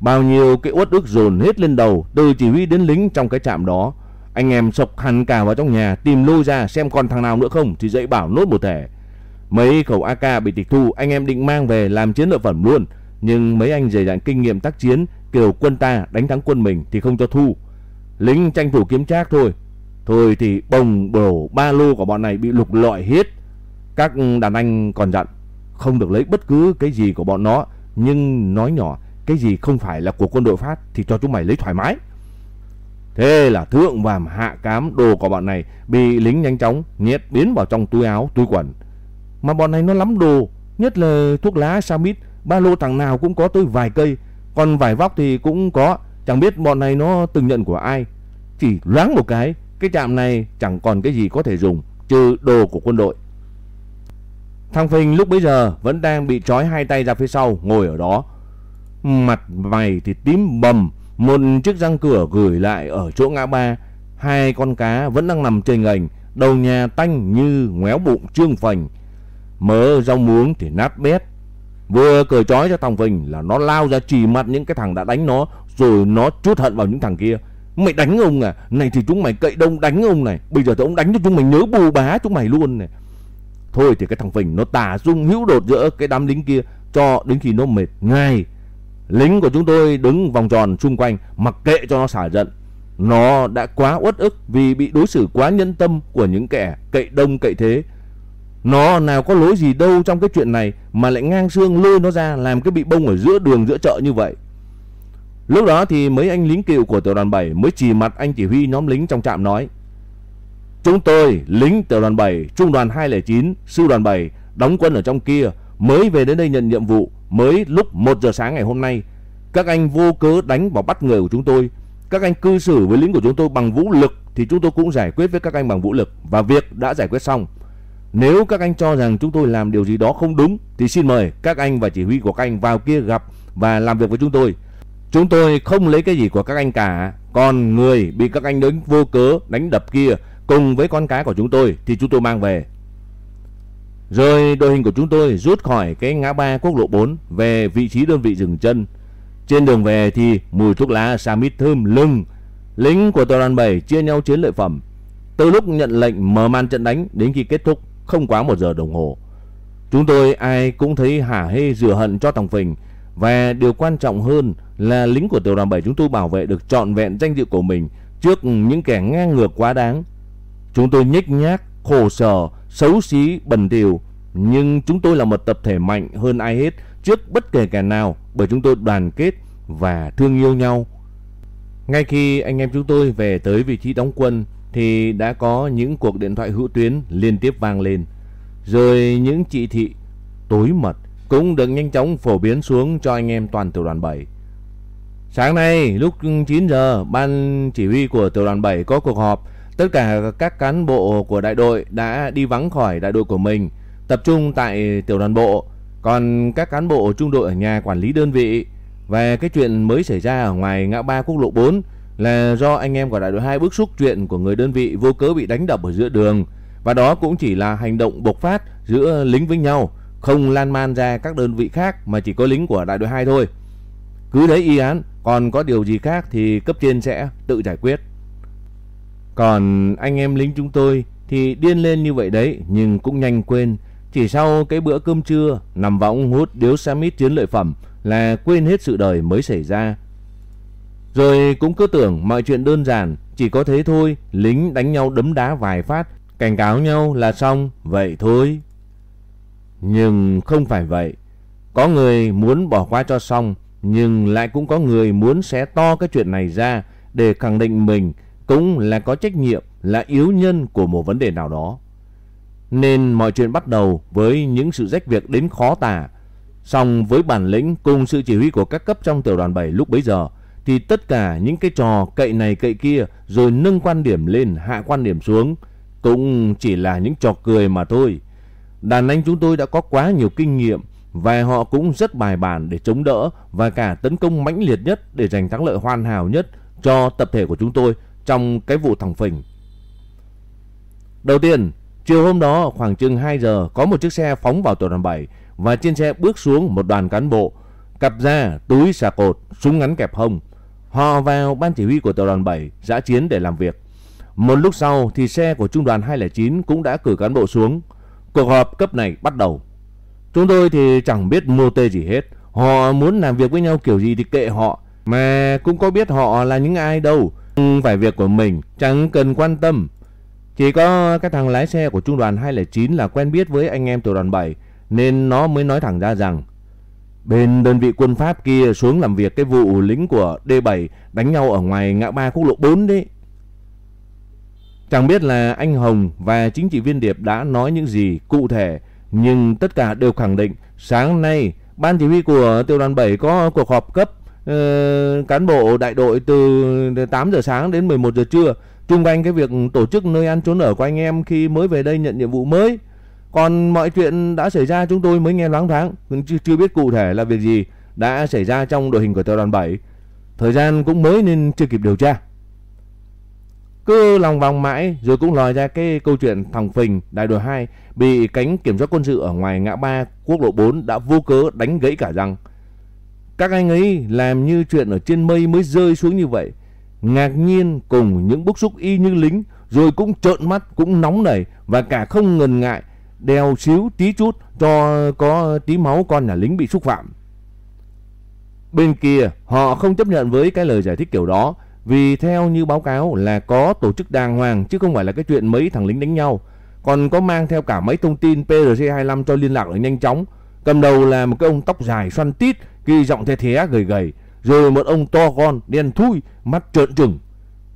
Bao nhiêu cái uất ức dồn hết lên đầu từ chỉ huy đến lính trong cái trạm đó. Anh em sộc hẳn cả vào trong nhà tìm lôi ra xem còn thằng nào nữa không thì dậy bảo nốt một thẻ. Mấy khẩu AK bị tịch thu anh em định mang về làm chiến lợi phẩm luôn. Nhưng mấy anh dày dặn kinh nghiệm tác chiến kiểu quân ta đánh thắng quân mình thì không cho thu. Lính tranh thủ kiếm trác thôi. Thôi thì bồng bổ ba lô của bọn này bị lục lọi hết. Các đàn anh còn dặn không được lấy bất cứ cái gì của bọn nó. Nhưng nói nhỏ cái gì không phải là của quân đội phát thì cho chúng mày lấy thoải mái. Thế là thượng vàm hạ cám đồ của bọn này bị lính nhanh chóng nhét biến vào trong túi áo, túi quần. Mà bọn này nó lắm đồ, nhất là thuốc lá Samit ba lô thằng nào cũng có tới vài cây, còn vải vóc thì cũng có, chẳng biết bọn này nó từng nhận của ai. Chỉ loáng một cái, cái trạm này chẳng còn cái gì có thể dùng, trừ đồ của quân đội. Thằng Phình lúc bấy giờ vẫn đang bị trói hai tay ra phía sau, ngồi ở đó. Mặt mày thì tím bầm, một chiếc răng cửa gửi lại ở chỗ ngã ba. Hai con cá vẫn đang nằm trên ngành, đầu nhà tanh như ngoéo bụng trương phành. Mỡ rau muống thì nát bét, Vừa cười trói cho thằng Vinh là nó lao ra chỉ mặt những cái thằng đã đánh nó, rồi nó chút hận vào những thằng kia. Mày đánh ông à? Này thì chúng mày cậy đông đánh ông này. Bây giờ thì ông đánh cho chúng mày nhớ bù bá chúng mày luôn này. Thôi thì cái thằng Phình nó tà dung hữu đột giữa cái đám lính kia, cho đến khi nó mệt ngay. Lính của chúng tôi đứng vòng tròn xung quanh, mặc kệ cho nó xả giận. Nó đã quá uất ức vì bị đối xử quá nhân tâm của những kẻ cậy đông cậy thế. Nó nào có lỗi gì đâu trong cái chuyện này mà lại ngang xương lôi nó ra làm cái bị bông ở giữa đường giữa chợ như vậy. Lúc đó thì mấy anh lính cựu của tiểu đoàn 7 mới chỉ mặt anh chỉ huy nhóm lính trong trạm nói. Chúng tôi, lính tiểu đoàn 7, trung đoàn 209, sư đoàn 7, đóng quân ở trong kia, mới về đến đây nhận nhiệm vụ, mới lúc 1 giờ sáng ngày hôm nay. Các anh vô cớ đánh vào bắt người của chúng tôi. Các anh cư xử với lính của chúng tôi bằng vũ lực thì chúng tôi cũng giải quyết với các anh bằng vũ lực và việc đã giải quyết xong. Nếu các anh cho rằng chúng tôi làm điều gì đó không đúng thì xin mời các anh và chỉ huy của các anh vào kia gặp và làm việc với chúng tôi. Chúng tôi không lấy cái gì của các anh cả, còn người bị các anh đánh vô cớ đánh đập kia cùng với con cái của chúng tôi thì chúng tôi mang về. Rồi đội hình của chúng tôi rút khỏi cái ngã ba quốc lộ 4 về vị trí đơn vị dừng chân. Trên đường về thì mùi thuốc lá Samit thơm lưng. Lính của tàu đoàn 7 chia nhau chiến lợi phẩm. Từ lúc nhận lệnh mở màn trận đánh đến khi kết thúc không quá một giờ đồng hồ. Chúng tôi ai cũng thấy hả hê rửa hận cho tòng Phình và điều quan trọng hơn là lính của tiểu đoàn 7 chúng tôi bảo vệ được trọn vẹn danh dự của mình trước những kẻ ngang ngược quá đáng. Chúng tôi nhếch nhác, khổ sở, xấu xí, bẩn thỉu, nhưng chúng tôi là một tập thể mạnh hơn ai hết trước bất kể kẻ nào bởi chúng tôi đoàn kết và thương yêu nhau. Ngay khi anh em chúng tôi về tới vị trí đóng quân thì đã có những cuộc điện thoại hữu tuyến liên tiếp vang lên. Rồi những chỉ thị tối mật cũng được nhanh chóng phổ biến xuống cho anh em toàn tiểu đoàn 7. Sáng nay lúc 9 giờ, ban chỉ huy của tiểu đoàn 7 có cuộc họp. Tất cả các cán bộ của đại đội đã đi vắng khỏi đại đội của mình, tập trung tại tiểu đoàn bộ. Còn các cán bộ trung đội ở nhà quản lý đơn vị. về cái chuyện mới xảy ra ở ngoài ngã ba quốc lộ 4 là do anh em của đại đội 2 bức xúc chuyện của người đơn vị vô cớ bị đánh đập ở giữa đường. Và đó cũng chỉ là hành động bộc phát giữa lính với nhau, không lan man ra các đơn vị khác mà chỉ có lính của đại đội 2 thôi. Cứ đấy y án, còn có điều gì khác thì cấp trên sẽ tự giải quyết. Còn anh em lính chúng tôi thì điên lên như vậy đấy nhưng cũng nhanh quên. Chỉ sau cái bữa cơm trưa nằm võng hút điếu samit chiến lợi phẩm là quên hết sự đời mới xảy ra. Rồi cũng cứ tưởng mọi chuyện đơn giản, chỉ có thế thôi, lính đánh nhau đấm đá vài phát, cảnh cáo nhau là xong, vậy thôi. Nhưng không phải vậy. Có người muốn bỏ qua cho xong, nhưng lại cũng có người muốn xé to cái chuyện này ra để khẳng định mình cũng là có trách nhiệm, là yếu nhân của một vấn đề nào đó. Nên mọi chuyện bắt đầu với những sự rách việc đến khó tả. Song với bản lĩnh cùng sự chỉ huy của các cấp trong tiểu đoàn 7 lúc bấy giờ, thì tất cả những cái trò cậy này cậy kia rồi nâng quan điểm lên hạ quan điểm xuống cũng chỉ là những trò cười mà thôi. Đàn anh chúng tôi đã có quá nhiều kinh nghiệm và họ cũng rất bài bản để chống đỡ và cả tấn công mãnh liệt nhất để giành thắng lợi hoàn hảo nhất cho tập thể của chúng tôi trong cái vụ thằng Phình. Đầu tiên, chiều hôm đó khoảng chừng 2 giờ có một chiếc xe phóng vào tổ đoàn 7 và trên xe bước xuống một đoàn cán bộ, cặp da, túi xà cột, súng ngắn kẹp hông. Họ vào ban chỉ huy của tiểu đoàn 7 giã chiến để làm việc. Một lúc sau thì xe của trung đoàn 209 cũng đã cử cán bộ xuống. Cuộc họp cấp này bắt đầu. Chúng tôi thì chẳng biết mô tê gì hết. Họ muốn làm việc với nhau kiểu gì thì kệ họ. Mà cũng có biết họ là những ai đâu. Không phải việc của mình, chẳng cần quan tâm. Chỉ có cái thằng lái xe của trung đoàn 209 là quen biết với anh em tiểu đoàn 7 nên nó mới nói thẳng ra rằng Bên đơn vị quân Pháp kia xuống làm việc cái vụ lính của D7 đánh nhau ở ngoài ngã ba quốc lộ 4 đấy. Chẳng biết là anh Hồng và chính trị viên Điệp đã nói những gì cụ thể, nhưng tất cả đều khẳng định sáng nay ban chỉ huy của tiểu đoàn 7 có cuộc họp cấp uh, cán bộ đại đội từ 8 giờ sáng đến 11 giờ trưa chung quanh cái việc tổ chức nơi ăn trốn ở của anh em khi mới về đây nhận nhiệm vụ mới. Còn mọi chuyện đã xảy ra chúng tôi mới nghe loáng thoáng, chưa, chưa biết cụ thể là việc gì đã xảy ra trong đội hình của tiểu đoàn 7. Thời gian cũng mới nên chưa kịp điều tra. Cứ lòng vòng mãi rồi cũng lòi ra cái câu chuyện thằng Phình đại đội 2 bị cánh kiểm soát quân sự ở ngoài ngã ba quốc lộ 4 đã vô cớ đánh gãy cả răng. Các anh ấy làm như chuyện ở trên mây mới rơi xuống như vậy. Ngạc nhiên cùng những bức xúc y như lính rồi cũng trợn mắt cũng nóng nảy và cả không ngần ngại đeo xíu tí chút cho có tí máu con nhà lính bị xúc phạm. Bên kia, họ không chấp nhận với cái lời giải thích kiểu đó, vì theo như báo cáo là có tổ chức đàng hoàng chứ không phải là cái chuyện mấy thằng lính đánh nhau. Còn có mang theo cả mấy thông tin PRC25 cho liên lạc ở nhanh chóng. Cầm đầu là một cái ông tóc dài xoăn tít, kỳ giọng the thé gầy gầy. Rồi một ông to con, đen thui, mắt trợn trừng.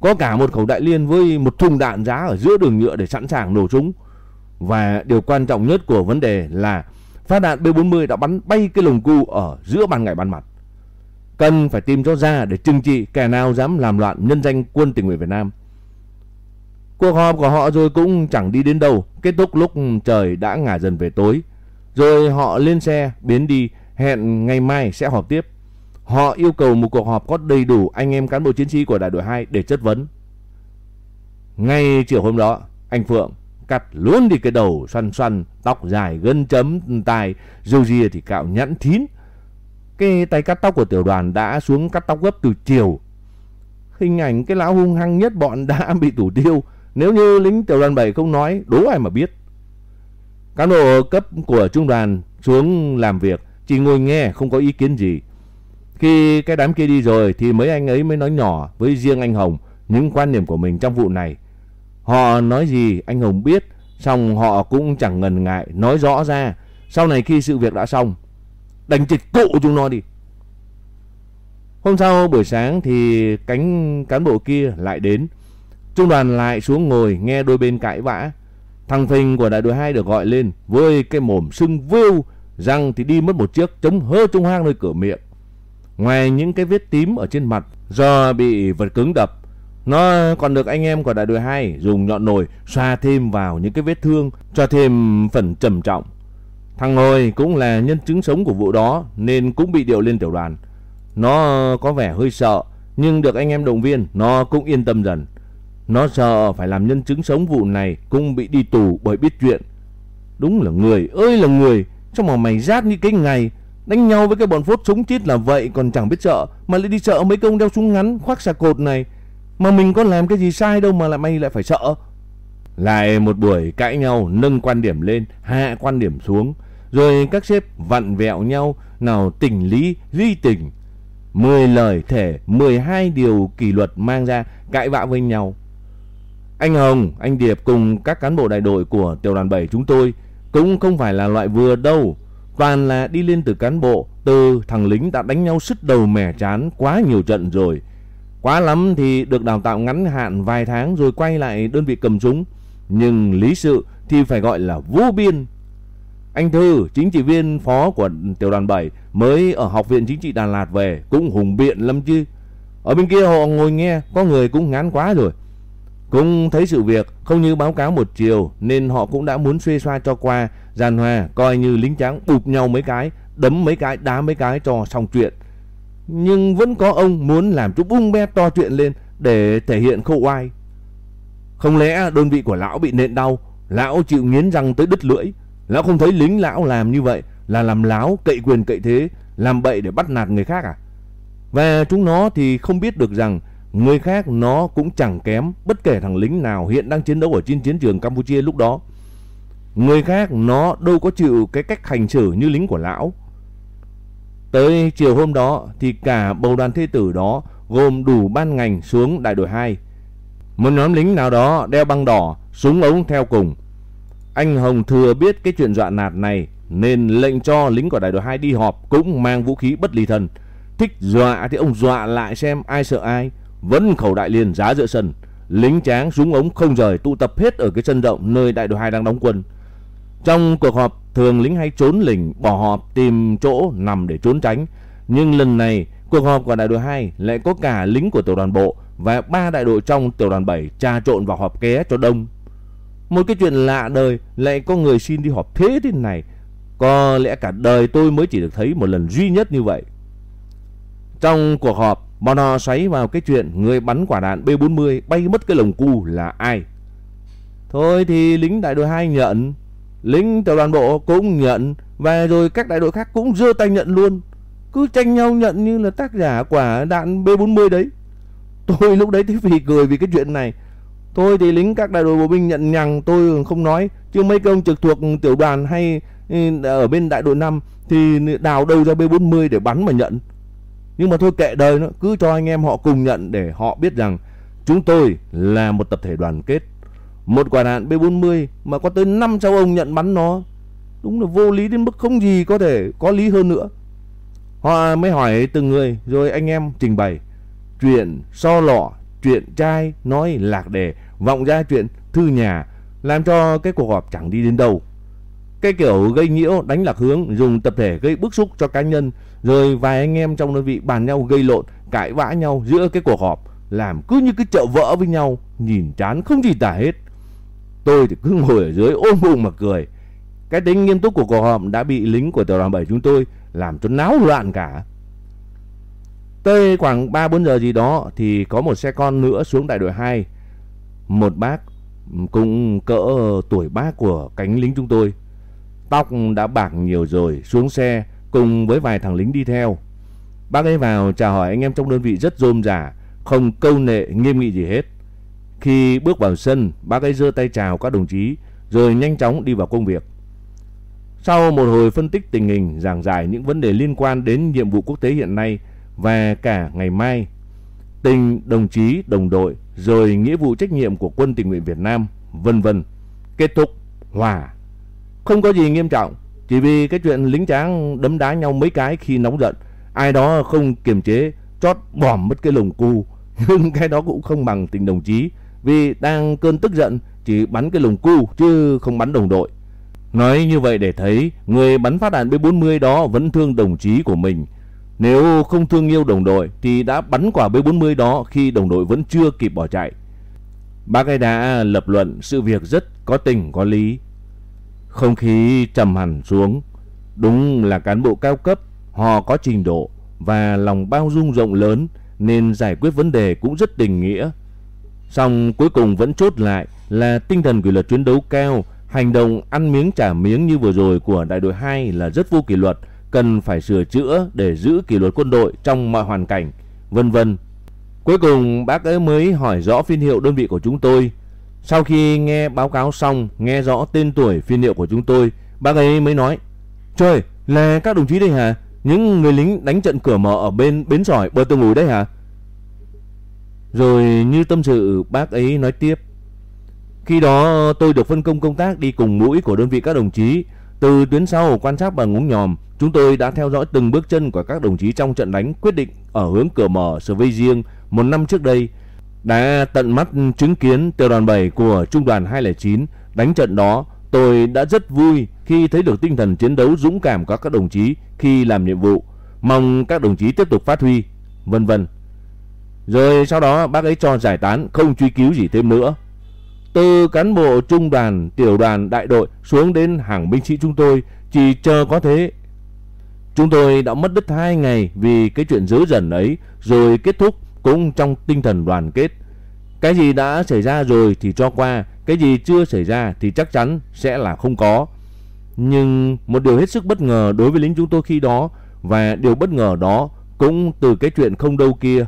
Có cả một khẩu đại liên với một thùng đạn giá ở giữa đường nhựa để sẵn sàng nổ súng. Và điều quan trọng nhất của vấn đề là phát đạn B40 đã bắn bay cái lồng cu ở giữa ban ngày ban mặt. Cần phải tìm cho ra để trừng trị kẻ nào dám làm loạn nhân danh quân tình nguyện Việt Nam. Cuộc họp của họ rồi cũng chẳng đi đến đâu, kết thúc lúc trời đã ngả dần về tối. Rồi họ lên xe, biến đi, hẹn ngày mai sẽ họp tiếp. Họ yêu cầu một cuộc họp có đầy đủ anh em cán bộ chiến sĩ của đại đội 2 để chất vấn. Ngay chiều hôm đó, anh Phượng cắt luôn đi cái đầu xoăn xoăn, tóc dài gân chấm tai, râu ria thì cạo nhẵn thín. Cái tay cắt tóc của tiểu đoàn đã xuống cắt tóc gấp từ chiều. Hình ảnh cái lão hung hăng nhất bọn đã bị tủ tiêu. Nếu như lính tiểu đoàn 7 không nói, đố ai mà biết. Cán bộ cấp của trung đoàn xuống làm việc, chỉ ngồi nghe không có ý kiến gì. Khi cái đám kia đi rồi thì mấy anh ấy mới nói nhỏ với riêng anh Hồng những quan điểm của mình trong vụ này. Họ nói gì anh Hồng biết, xong họ cũng chẳng ngần ngại nói rõ ra. Sau này khi sự việc đã xong, đánh chết cụ chúng nó đi. Hôm sau buổi sáng thì cánh cán bộ kia lại đến. Trung đoàn lại xuống ngồi nghe đôi bên cãi vã. Thằng Phình của đại đội 2 được gọi lên với cái mồm sưng vưu, răng thì đi mất một chiếc chống hơ trung hang nơi cửa miệng. Ngoài những cái vết tím ở trên mặt do bị vật cứng đập, nó còn được anh em của đại đội 2 dùng nhọn nồi xoa thêm vào những cái vết thương cho thêm phần trầm trọng. Thằng Hồi cũng là nhân chứng sống của vụ đó nên cũng bị điều lên tiểu đoàn. Nó có vẻ hơi sợ nhưng được anh em động viên nó cũng yên tâm dần. Nó sợ phải làm nhân chứng sống vụ này cũng bị đi tù bởi biết chuyện. Đúng là người ơi là người, trong mà mày rát như cái ngày Đánh nhau với cái bọn phốt súng chít là vậy còn chẳng biết sợ Mà lại đi sợ mấy công đeo súng ngắn khoác xà cột này mà mình có làm cái gì sai đâu mà lại mày lại phải sợ. Lại một buổi cãi nhau nâng quan điểm lên Hạ quan điểm xuống. Rồi các sếp vặn vẹo nhau Nào tình lý duy tình. 10 lời thể 12 điều kỷ luật mang ra cãi vã với nhau. Anh Hồng, anh Điệp cùng các cán bộ đại đội của tiểu đoàn 7 chúng tôi Cũng không phải là loại vừa đâu. Toàn là đi lên từ cán bộ, từ thằng lính đã đánh nhau sứt đầu mẻ chán quá nhiều trận rồi. Quá lắm thì được đào tạo ngắn hạn vài tháng rồi quay lại đơn vị cầm súng. Nhưng lý sự thì phải gọi là vô biên. Anh Thư, chính trị viên phó của tiểu đoàn 7 mới ở học viện chính trị Đà Lạt về cũng hùng biện lắm chứ. Ở bên kia họ ngồi nghe, có người cũng ngán quá rồi. Cũng thấy sự việc không như báo cáo một chiều nên họ cũng đã muốn xuê xoa cho qua Giàn hòa coi như lính trắng bụp nhau mấy cái, đấm mấy cái, đá mấy cái cho xong chuyện. Nhưng vẫn có ông muốn làm chút bung bét to chuyện lên để thể hiện khâu oai. Không lẽ đơn vị của lão bị nện đau, lão chịu nghiến răng tới đứt lưỡi. Lão không thấy lính lão làm như vậy là làm láo, cậy quyền cậy thế, làm bậy để bắt nạt người khác à? Và chúng nó thì không biết được rằng người khác nó cũng chẳng kém bất kể thằng lính nào hiện đang chiến đấu ở trên chiến trường Campuchia lúc đó. Người khác nó đâu có chịu cái cách hành xử như lính của lão. Tới chiều hôm đó thì cả bầu đoàn thi tử đó gồm đủ ban ngành xuống đại đội 2. Một nhóm lính nào đó đeo băng đỏ, súng ống theo cùng. Anh Hồng thừa biết cái chuyện dọa nạt này nên lệnh cho lính của đại đội 2 đi họp cũng mang vũ khí bất ly thân. Thích dọa thì ông dọa lại xem ai sợ ai. Vẫn khẩu đại liên giá giữa sân. Lính tráng súng ống không rời tụ tập hết ở cái sân rộng nơi đại đội 2 đang đóng quân. Trong cuộc họp, thường lính hay trốn lình, bỏ họp tìm chỗ nằm để trốn tránh. Nhưng lần này, cuộc họp của đại đội 2 lại có cả lính của tiểu đoàn bộ và ba đại đội trong tiểu đoàn 7 trà trộn vào họp ké cho đông. Một cái chuyện lạ đời lại có người xin đi họp thế thế này. Có lẽ cả đời tôi mới chỉ được thấy một lần duy nhất như vậy. Trong cuộc họp, bọn họ xoáy vào cái chuyện người bắn quả đạn B40 bay mất cái lồng cu là ai. Thôi thì lính đại đội 2 nhận Lính tiểu đoàn bộ cũng nhận Và rồi các đại đội khác cũng dơ tay nhận luôn Cứ tranh nhau nhận như là tác giả quả đạn B40 đấy Tôi lúc đấy thấy phì cười vì cái chuyện này Tôi thì lính các đại đội bộ binh nhận nhằng tôi không nói, chứ mấy công trực thuộc tiểu đoàn hay ừ, ở bên đại đội 5 thì đào đâu ra B40 để bắn mà nhận. Nhưng mà thôi kệ đời nó, cứ cho anh em họ cùng nhận để họ biết rằng chúng tôi là một tập thể đoàn kết. Một quả đạn B40 mà có tới 5 cháu ông nhận bắn nó. Đúng là vô lý đến mức không gì có thể có lý hơn nữa. Họ mới hỏi từng người rồi anh em trình bày. Chuyện so lọ, chuyện trai, nói lạc đề, vọng ra chuyện thư nhà, làm cho cái cuộc họp chẳng đi đến đâu. Cái kiểu gây nhiễu, đánh lạc hướng, dùng tập thể gây bức xúc cho cá nhân, rồi vài anh em trong đơn vị bàn nhau gây lộn, cãi vã nhau giữa cái cuộc họp, làm cứ như cái chợ vỡ với nhau, nhìn chán không gì tả hết. Tôi thì cứ ngồi ở dưới ôm bụng mà cười. Cái tính nghiêm túc của cuộc họp đã bị lính của tiểu đoàn 7 chúng tôi làm cho náo loạn cả. Tới khoảng 3-4 giờ gì đó thì có một xe con nữa xuống đại đội 2. Một bác cũng cỡ tuổi bác của cánh lính chúng tôi. Tóc đã bạc nhiều rồi, xuống xe cùng với vài thằng lính đi theo. Bác ấy vào chào hỏi anh em trong đơn vị rất rôm rả, không câu nệ nghiêm nghị gì hết. Khi bước vào sân, bác ấy giơ tay chào các đồng chí rồi nhanh chóng đi vào công việc. Sau một hồi phân tích tình hình, giảng giải những vấn đề liên quan đến nhiệm vụ quốc tế hiện nay và cả ngày mai, tình đồng chí, đồng đội, rồi nghĩa vụ trách nhiệm của quân tình nguyện Việt Nam, vân vân. Kết thúc hòa. Không có gì nghiêm trọng, chỉ vì cái chuyện lính tráng đấm đá nhau mấy cái khi nóng giận, ai đó không kiềm chế chót bỏm mất cái lồng cu, nhưng cái đó cũng không bằng tình đồng chí, vì đang cơn tức giận chỉ bắn cái lùng cu chứ không bắn đồng đội. Nói như vậy để thấy người bắn phát đạn B40 đó vẫn thương đồng chí của mình. Nếu không thương yêu đồng đội thì đã bắn quả B40 đó khi đồng đội vẫn chưa kịp bỏ chạy. Bác ấy đã lập luận sự việc rất có tình có lý. Không khí trầm hẳn xuống. Đúng là cán bộ cao cấp, họ có trình độ và lòng bao dung rộng lớn nên giải quyết vấn đề cũng rất tình nghĩa. Xong cuối cùng vẫn chốt lại là tinh thần kỷ luật chiến đấu cao Hành động ăn miếng trả miếng như vừa rồi của đại đội 2 là rất vô kỷ luật, cần phải sửa chữa để giữ kỷ luật quân đội trong mọi hoàn cảnh, vân vân. Cuối cùng bác ấy mới hỏi rõ phiên hiệu đơn vị của chúng tôi. Sau khi nghe báo cáo xong, nghe rõ tên tuổi phiên hiệu của chúng tôi, bác ấy mới nói: "Trời, là các đồng chí đây hả? Những người lính đánh trận cửa mở ở bên bến sỏi bờ tường ngủ đây hả?" Rồi như tâm sự bác ấy nói tiếp: khi đó tôi được phân công công tác đi cùng mũi của đơn vị các đồng chí. Từ tuyến sau quan sát bằng ngúng nhòm, chúng tôi đã theo dõi từng bước chân của các đồng chí trong trận đánh quyết định ở hướng cửa mở Survey riêng một năm trước đây. Đã tận mắt chứng kiến tiểu đoàn 7 của trung đoàn 209 đánh trận đó, tôi đã rất vui khi thấy được tinh thần chiến đấu dũng cảm của các đồng chí khi làm nhiệm vụ. Mong các đồng chí tiếp tục phát huy, vân vân. Rồi sau đó bác ấy cho giải tán, không truy cứu gì thêm nữa. Từ cán bộ trung đoàn, tiểu đoàn, đại đội xuống đến hàng binh sĩ chúng tôi chỉ chờ có thế. Chúng tôi đã mất đứt hai ngày vì cái chuyện dữ dần ấy rồi kết thúc cũng trong tinh thần đoàn kết. Cái gì đã xảy ra rồi thì cho qua, cái gì chưa xảy ra thì chắc chắn sẽ là không có. Nhưng một điều hết sức bất ngờ đối với lính chúng tôi khi đó và điều bất ngờ đó cũng từ cái chuyện không đâu kia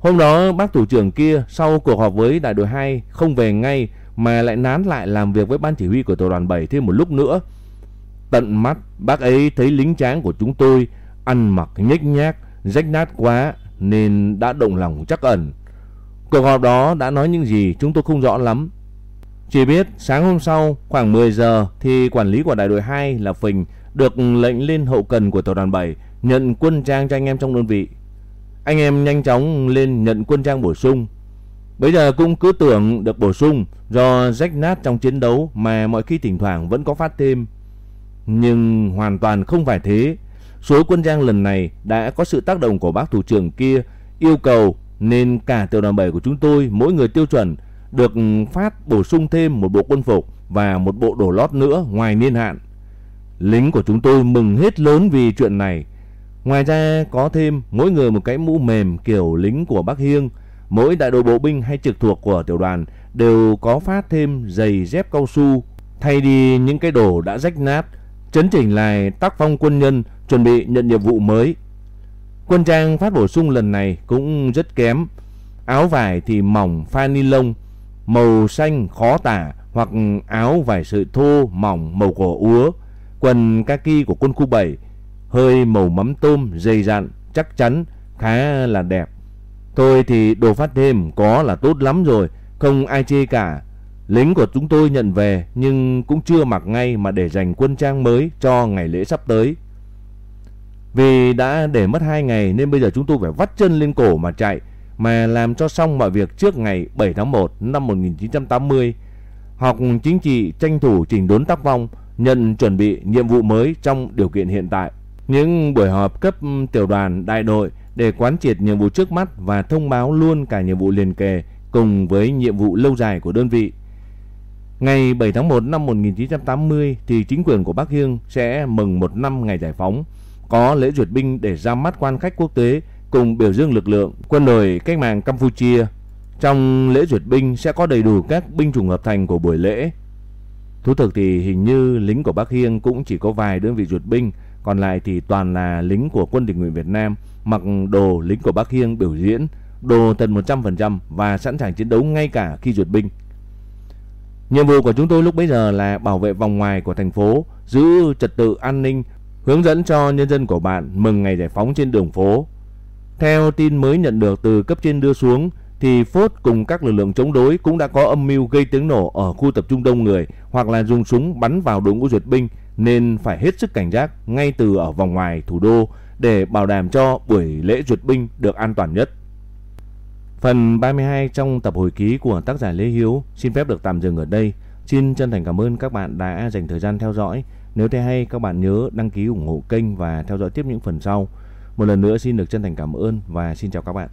Hôm đó bác thủ trưởng kia sau cuộc họp với đại đội 2 không về ngay mà lại nán lại làm việc với ban chỉ huy của tổ đoàn 7 thêm một lúc nữa. Tận mắt bác ấy thấy lính tráng của chúng tôi ăn mặc nhếch nhác, rách nát quá nên đã động lòng chắc ẩn. Cuộc họp đó đã nói những gì chúng tôi không rõ lắm. Chỉ biết sáng hôm sau khoảng 10 giờ thì quản lý của đại đội 2 là Phình được lệnh lên hậu cần của tổ đoàn 7 nhận quân trang cho anh em trong đơn vị. Anh em nhanh chóng lên nhận quân trang bổ sung. Bây giờ cũng cứ tưởng được bổ sung do rách nát trong chiến đấu mà mọi khi thỉnh thoảng vẫn có phát thêm. Nhưng hoàn toàn không phải thế. Số quân trang lần này đã có sự tác động của bác thủ trưởng kia yêu cầu nên cả tiểu đoàn 7 của chúng tôi, mỗi người tiêu chuẩn, được phát bổ sung thêm một bộ quân phục và một bộ đồ lót nữa ngoài niên hạn. Lính của chúng tôi mừng hết lớn vì chuyện này Ngoài ra có thêm mỗi người một cái mũ mềm kiểu lính của Bắc Hiêng. Mỗi đại đội bộ binh hay trực thuộc của tiểu đoàn đều có phát thêm giày dép cao su thay đi những cái đồ đã rách nát, chấn chỉnh lại tác phong quân nhân chuẩn bị nhận nhiệm vụ mới. Quân trang phát bổ sung lần này cũng rất kém. Áo vải thì mỏng pha ni lông, màu xanh khó tả hoặc áo vải sợi thô mỏng màu cỏ úa, quần kaki của quân khu 7 hơi màu mắm tôm dày dặn, chắc chắn khá là đẹp. Tôi thì đồ phát thêm có là tốt lắm rồi, không ai chê cả. Lính của chúng tôi nhận về nhưng cũng chưa mặc ngay mà để dành quân trang mới cho ngày lễ sắp tới. Vì đã để mất 2 ngày nên bây giờ chúng tôi phải vắt chân lên cổ mà chạy mà làm cho xong mọi việc trước ngày 7 tháng 1 năm 1980. Học chính trị tranh thủ chỉnh đốn tác phong, nhận chuẩn bị nhiệm vụ mới trong điều kiện hiện tại. Những buổi họp cấp ừ, tiểu đoàn đại đội để quán triệt nhiệm vụ trước mắt và thông báo luôn cả nhiệm vụ liền kề cùng với nhiệm vụ lâu dài của đơn vị. Ngày 7 tháng 1 năm 1980 thì chính quyền của Bắc Hiêng sẽ mừng một năm ngày giải phóng, có lễ duyệt binh để ra mắt quan khách quốc tế cùng biểu dương lực lượng quân đội cách mạng Campuchia. Trong lễ duyệt binh sẽ có đầy đủ các binh chủng hợp thành của buổi lễ. Thú thực thì hình như lính của Bắc Hiêng cũng chỉ có vài đơn vị duyệt binh, còn lại thì toàn là lính của quân tình nguyện Việt Nam mặc đồ lính của Bắc Hiên biểu diễn, đồ tận 100% và sẵn sàng chiến đấu ngay cả khi duyệt binh. Nhiệm vụ của chúng tôi lúc bấy giờ là bảo vệ vòng ngoài của thành phố, giữ trật tự an ninh, hướng dẫn cho nhân dân của bạn mừng ngày giải phóng trên đường phố. Theo tin mới nhận được từ cấp trên đưa xuống, thì Phốt cùng các lực lượng chống đối cũng đã có âm mưu gây tiếng nổ ở khu tập trung đông người hoặc là dùng súng bắn vào đội ngũ duyệt binh nên phải hết sức cảnh giác ngay từ ở vòng ngoài thủ đô để bảo đảm cho buổi lễ duyệt binh được an toàn nhất. Phần 32 trong tập hồi ký của tác giả Lê Hiếu xin phép được tạm dừng ở đây. Xin chân thành cảm ơn các bạn đã dành thời gian theo dõi. Nếu thấy hay, các bạn nhớ đăng ký ủng hộ kênh và theo dõi tiếp những phần sau. Một lần nữa xin được chân thành cảm ơn và xin chào các bạn.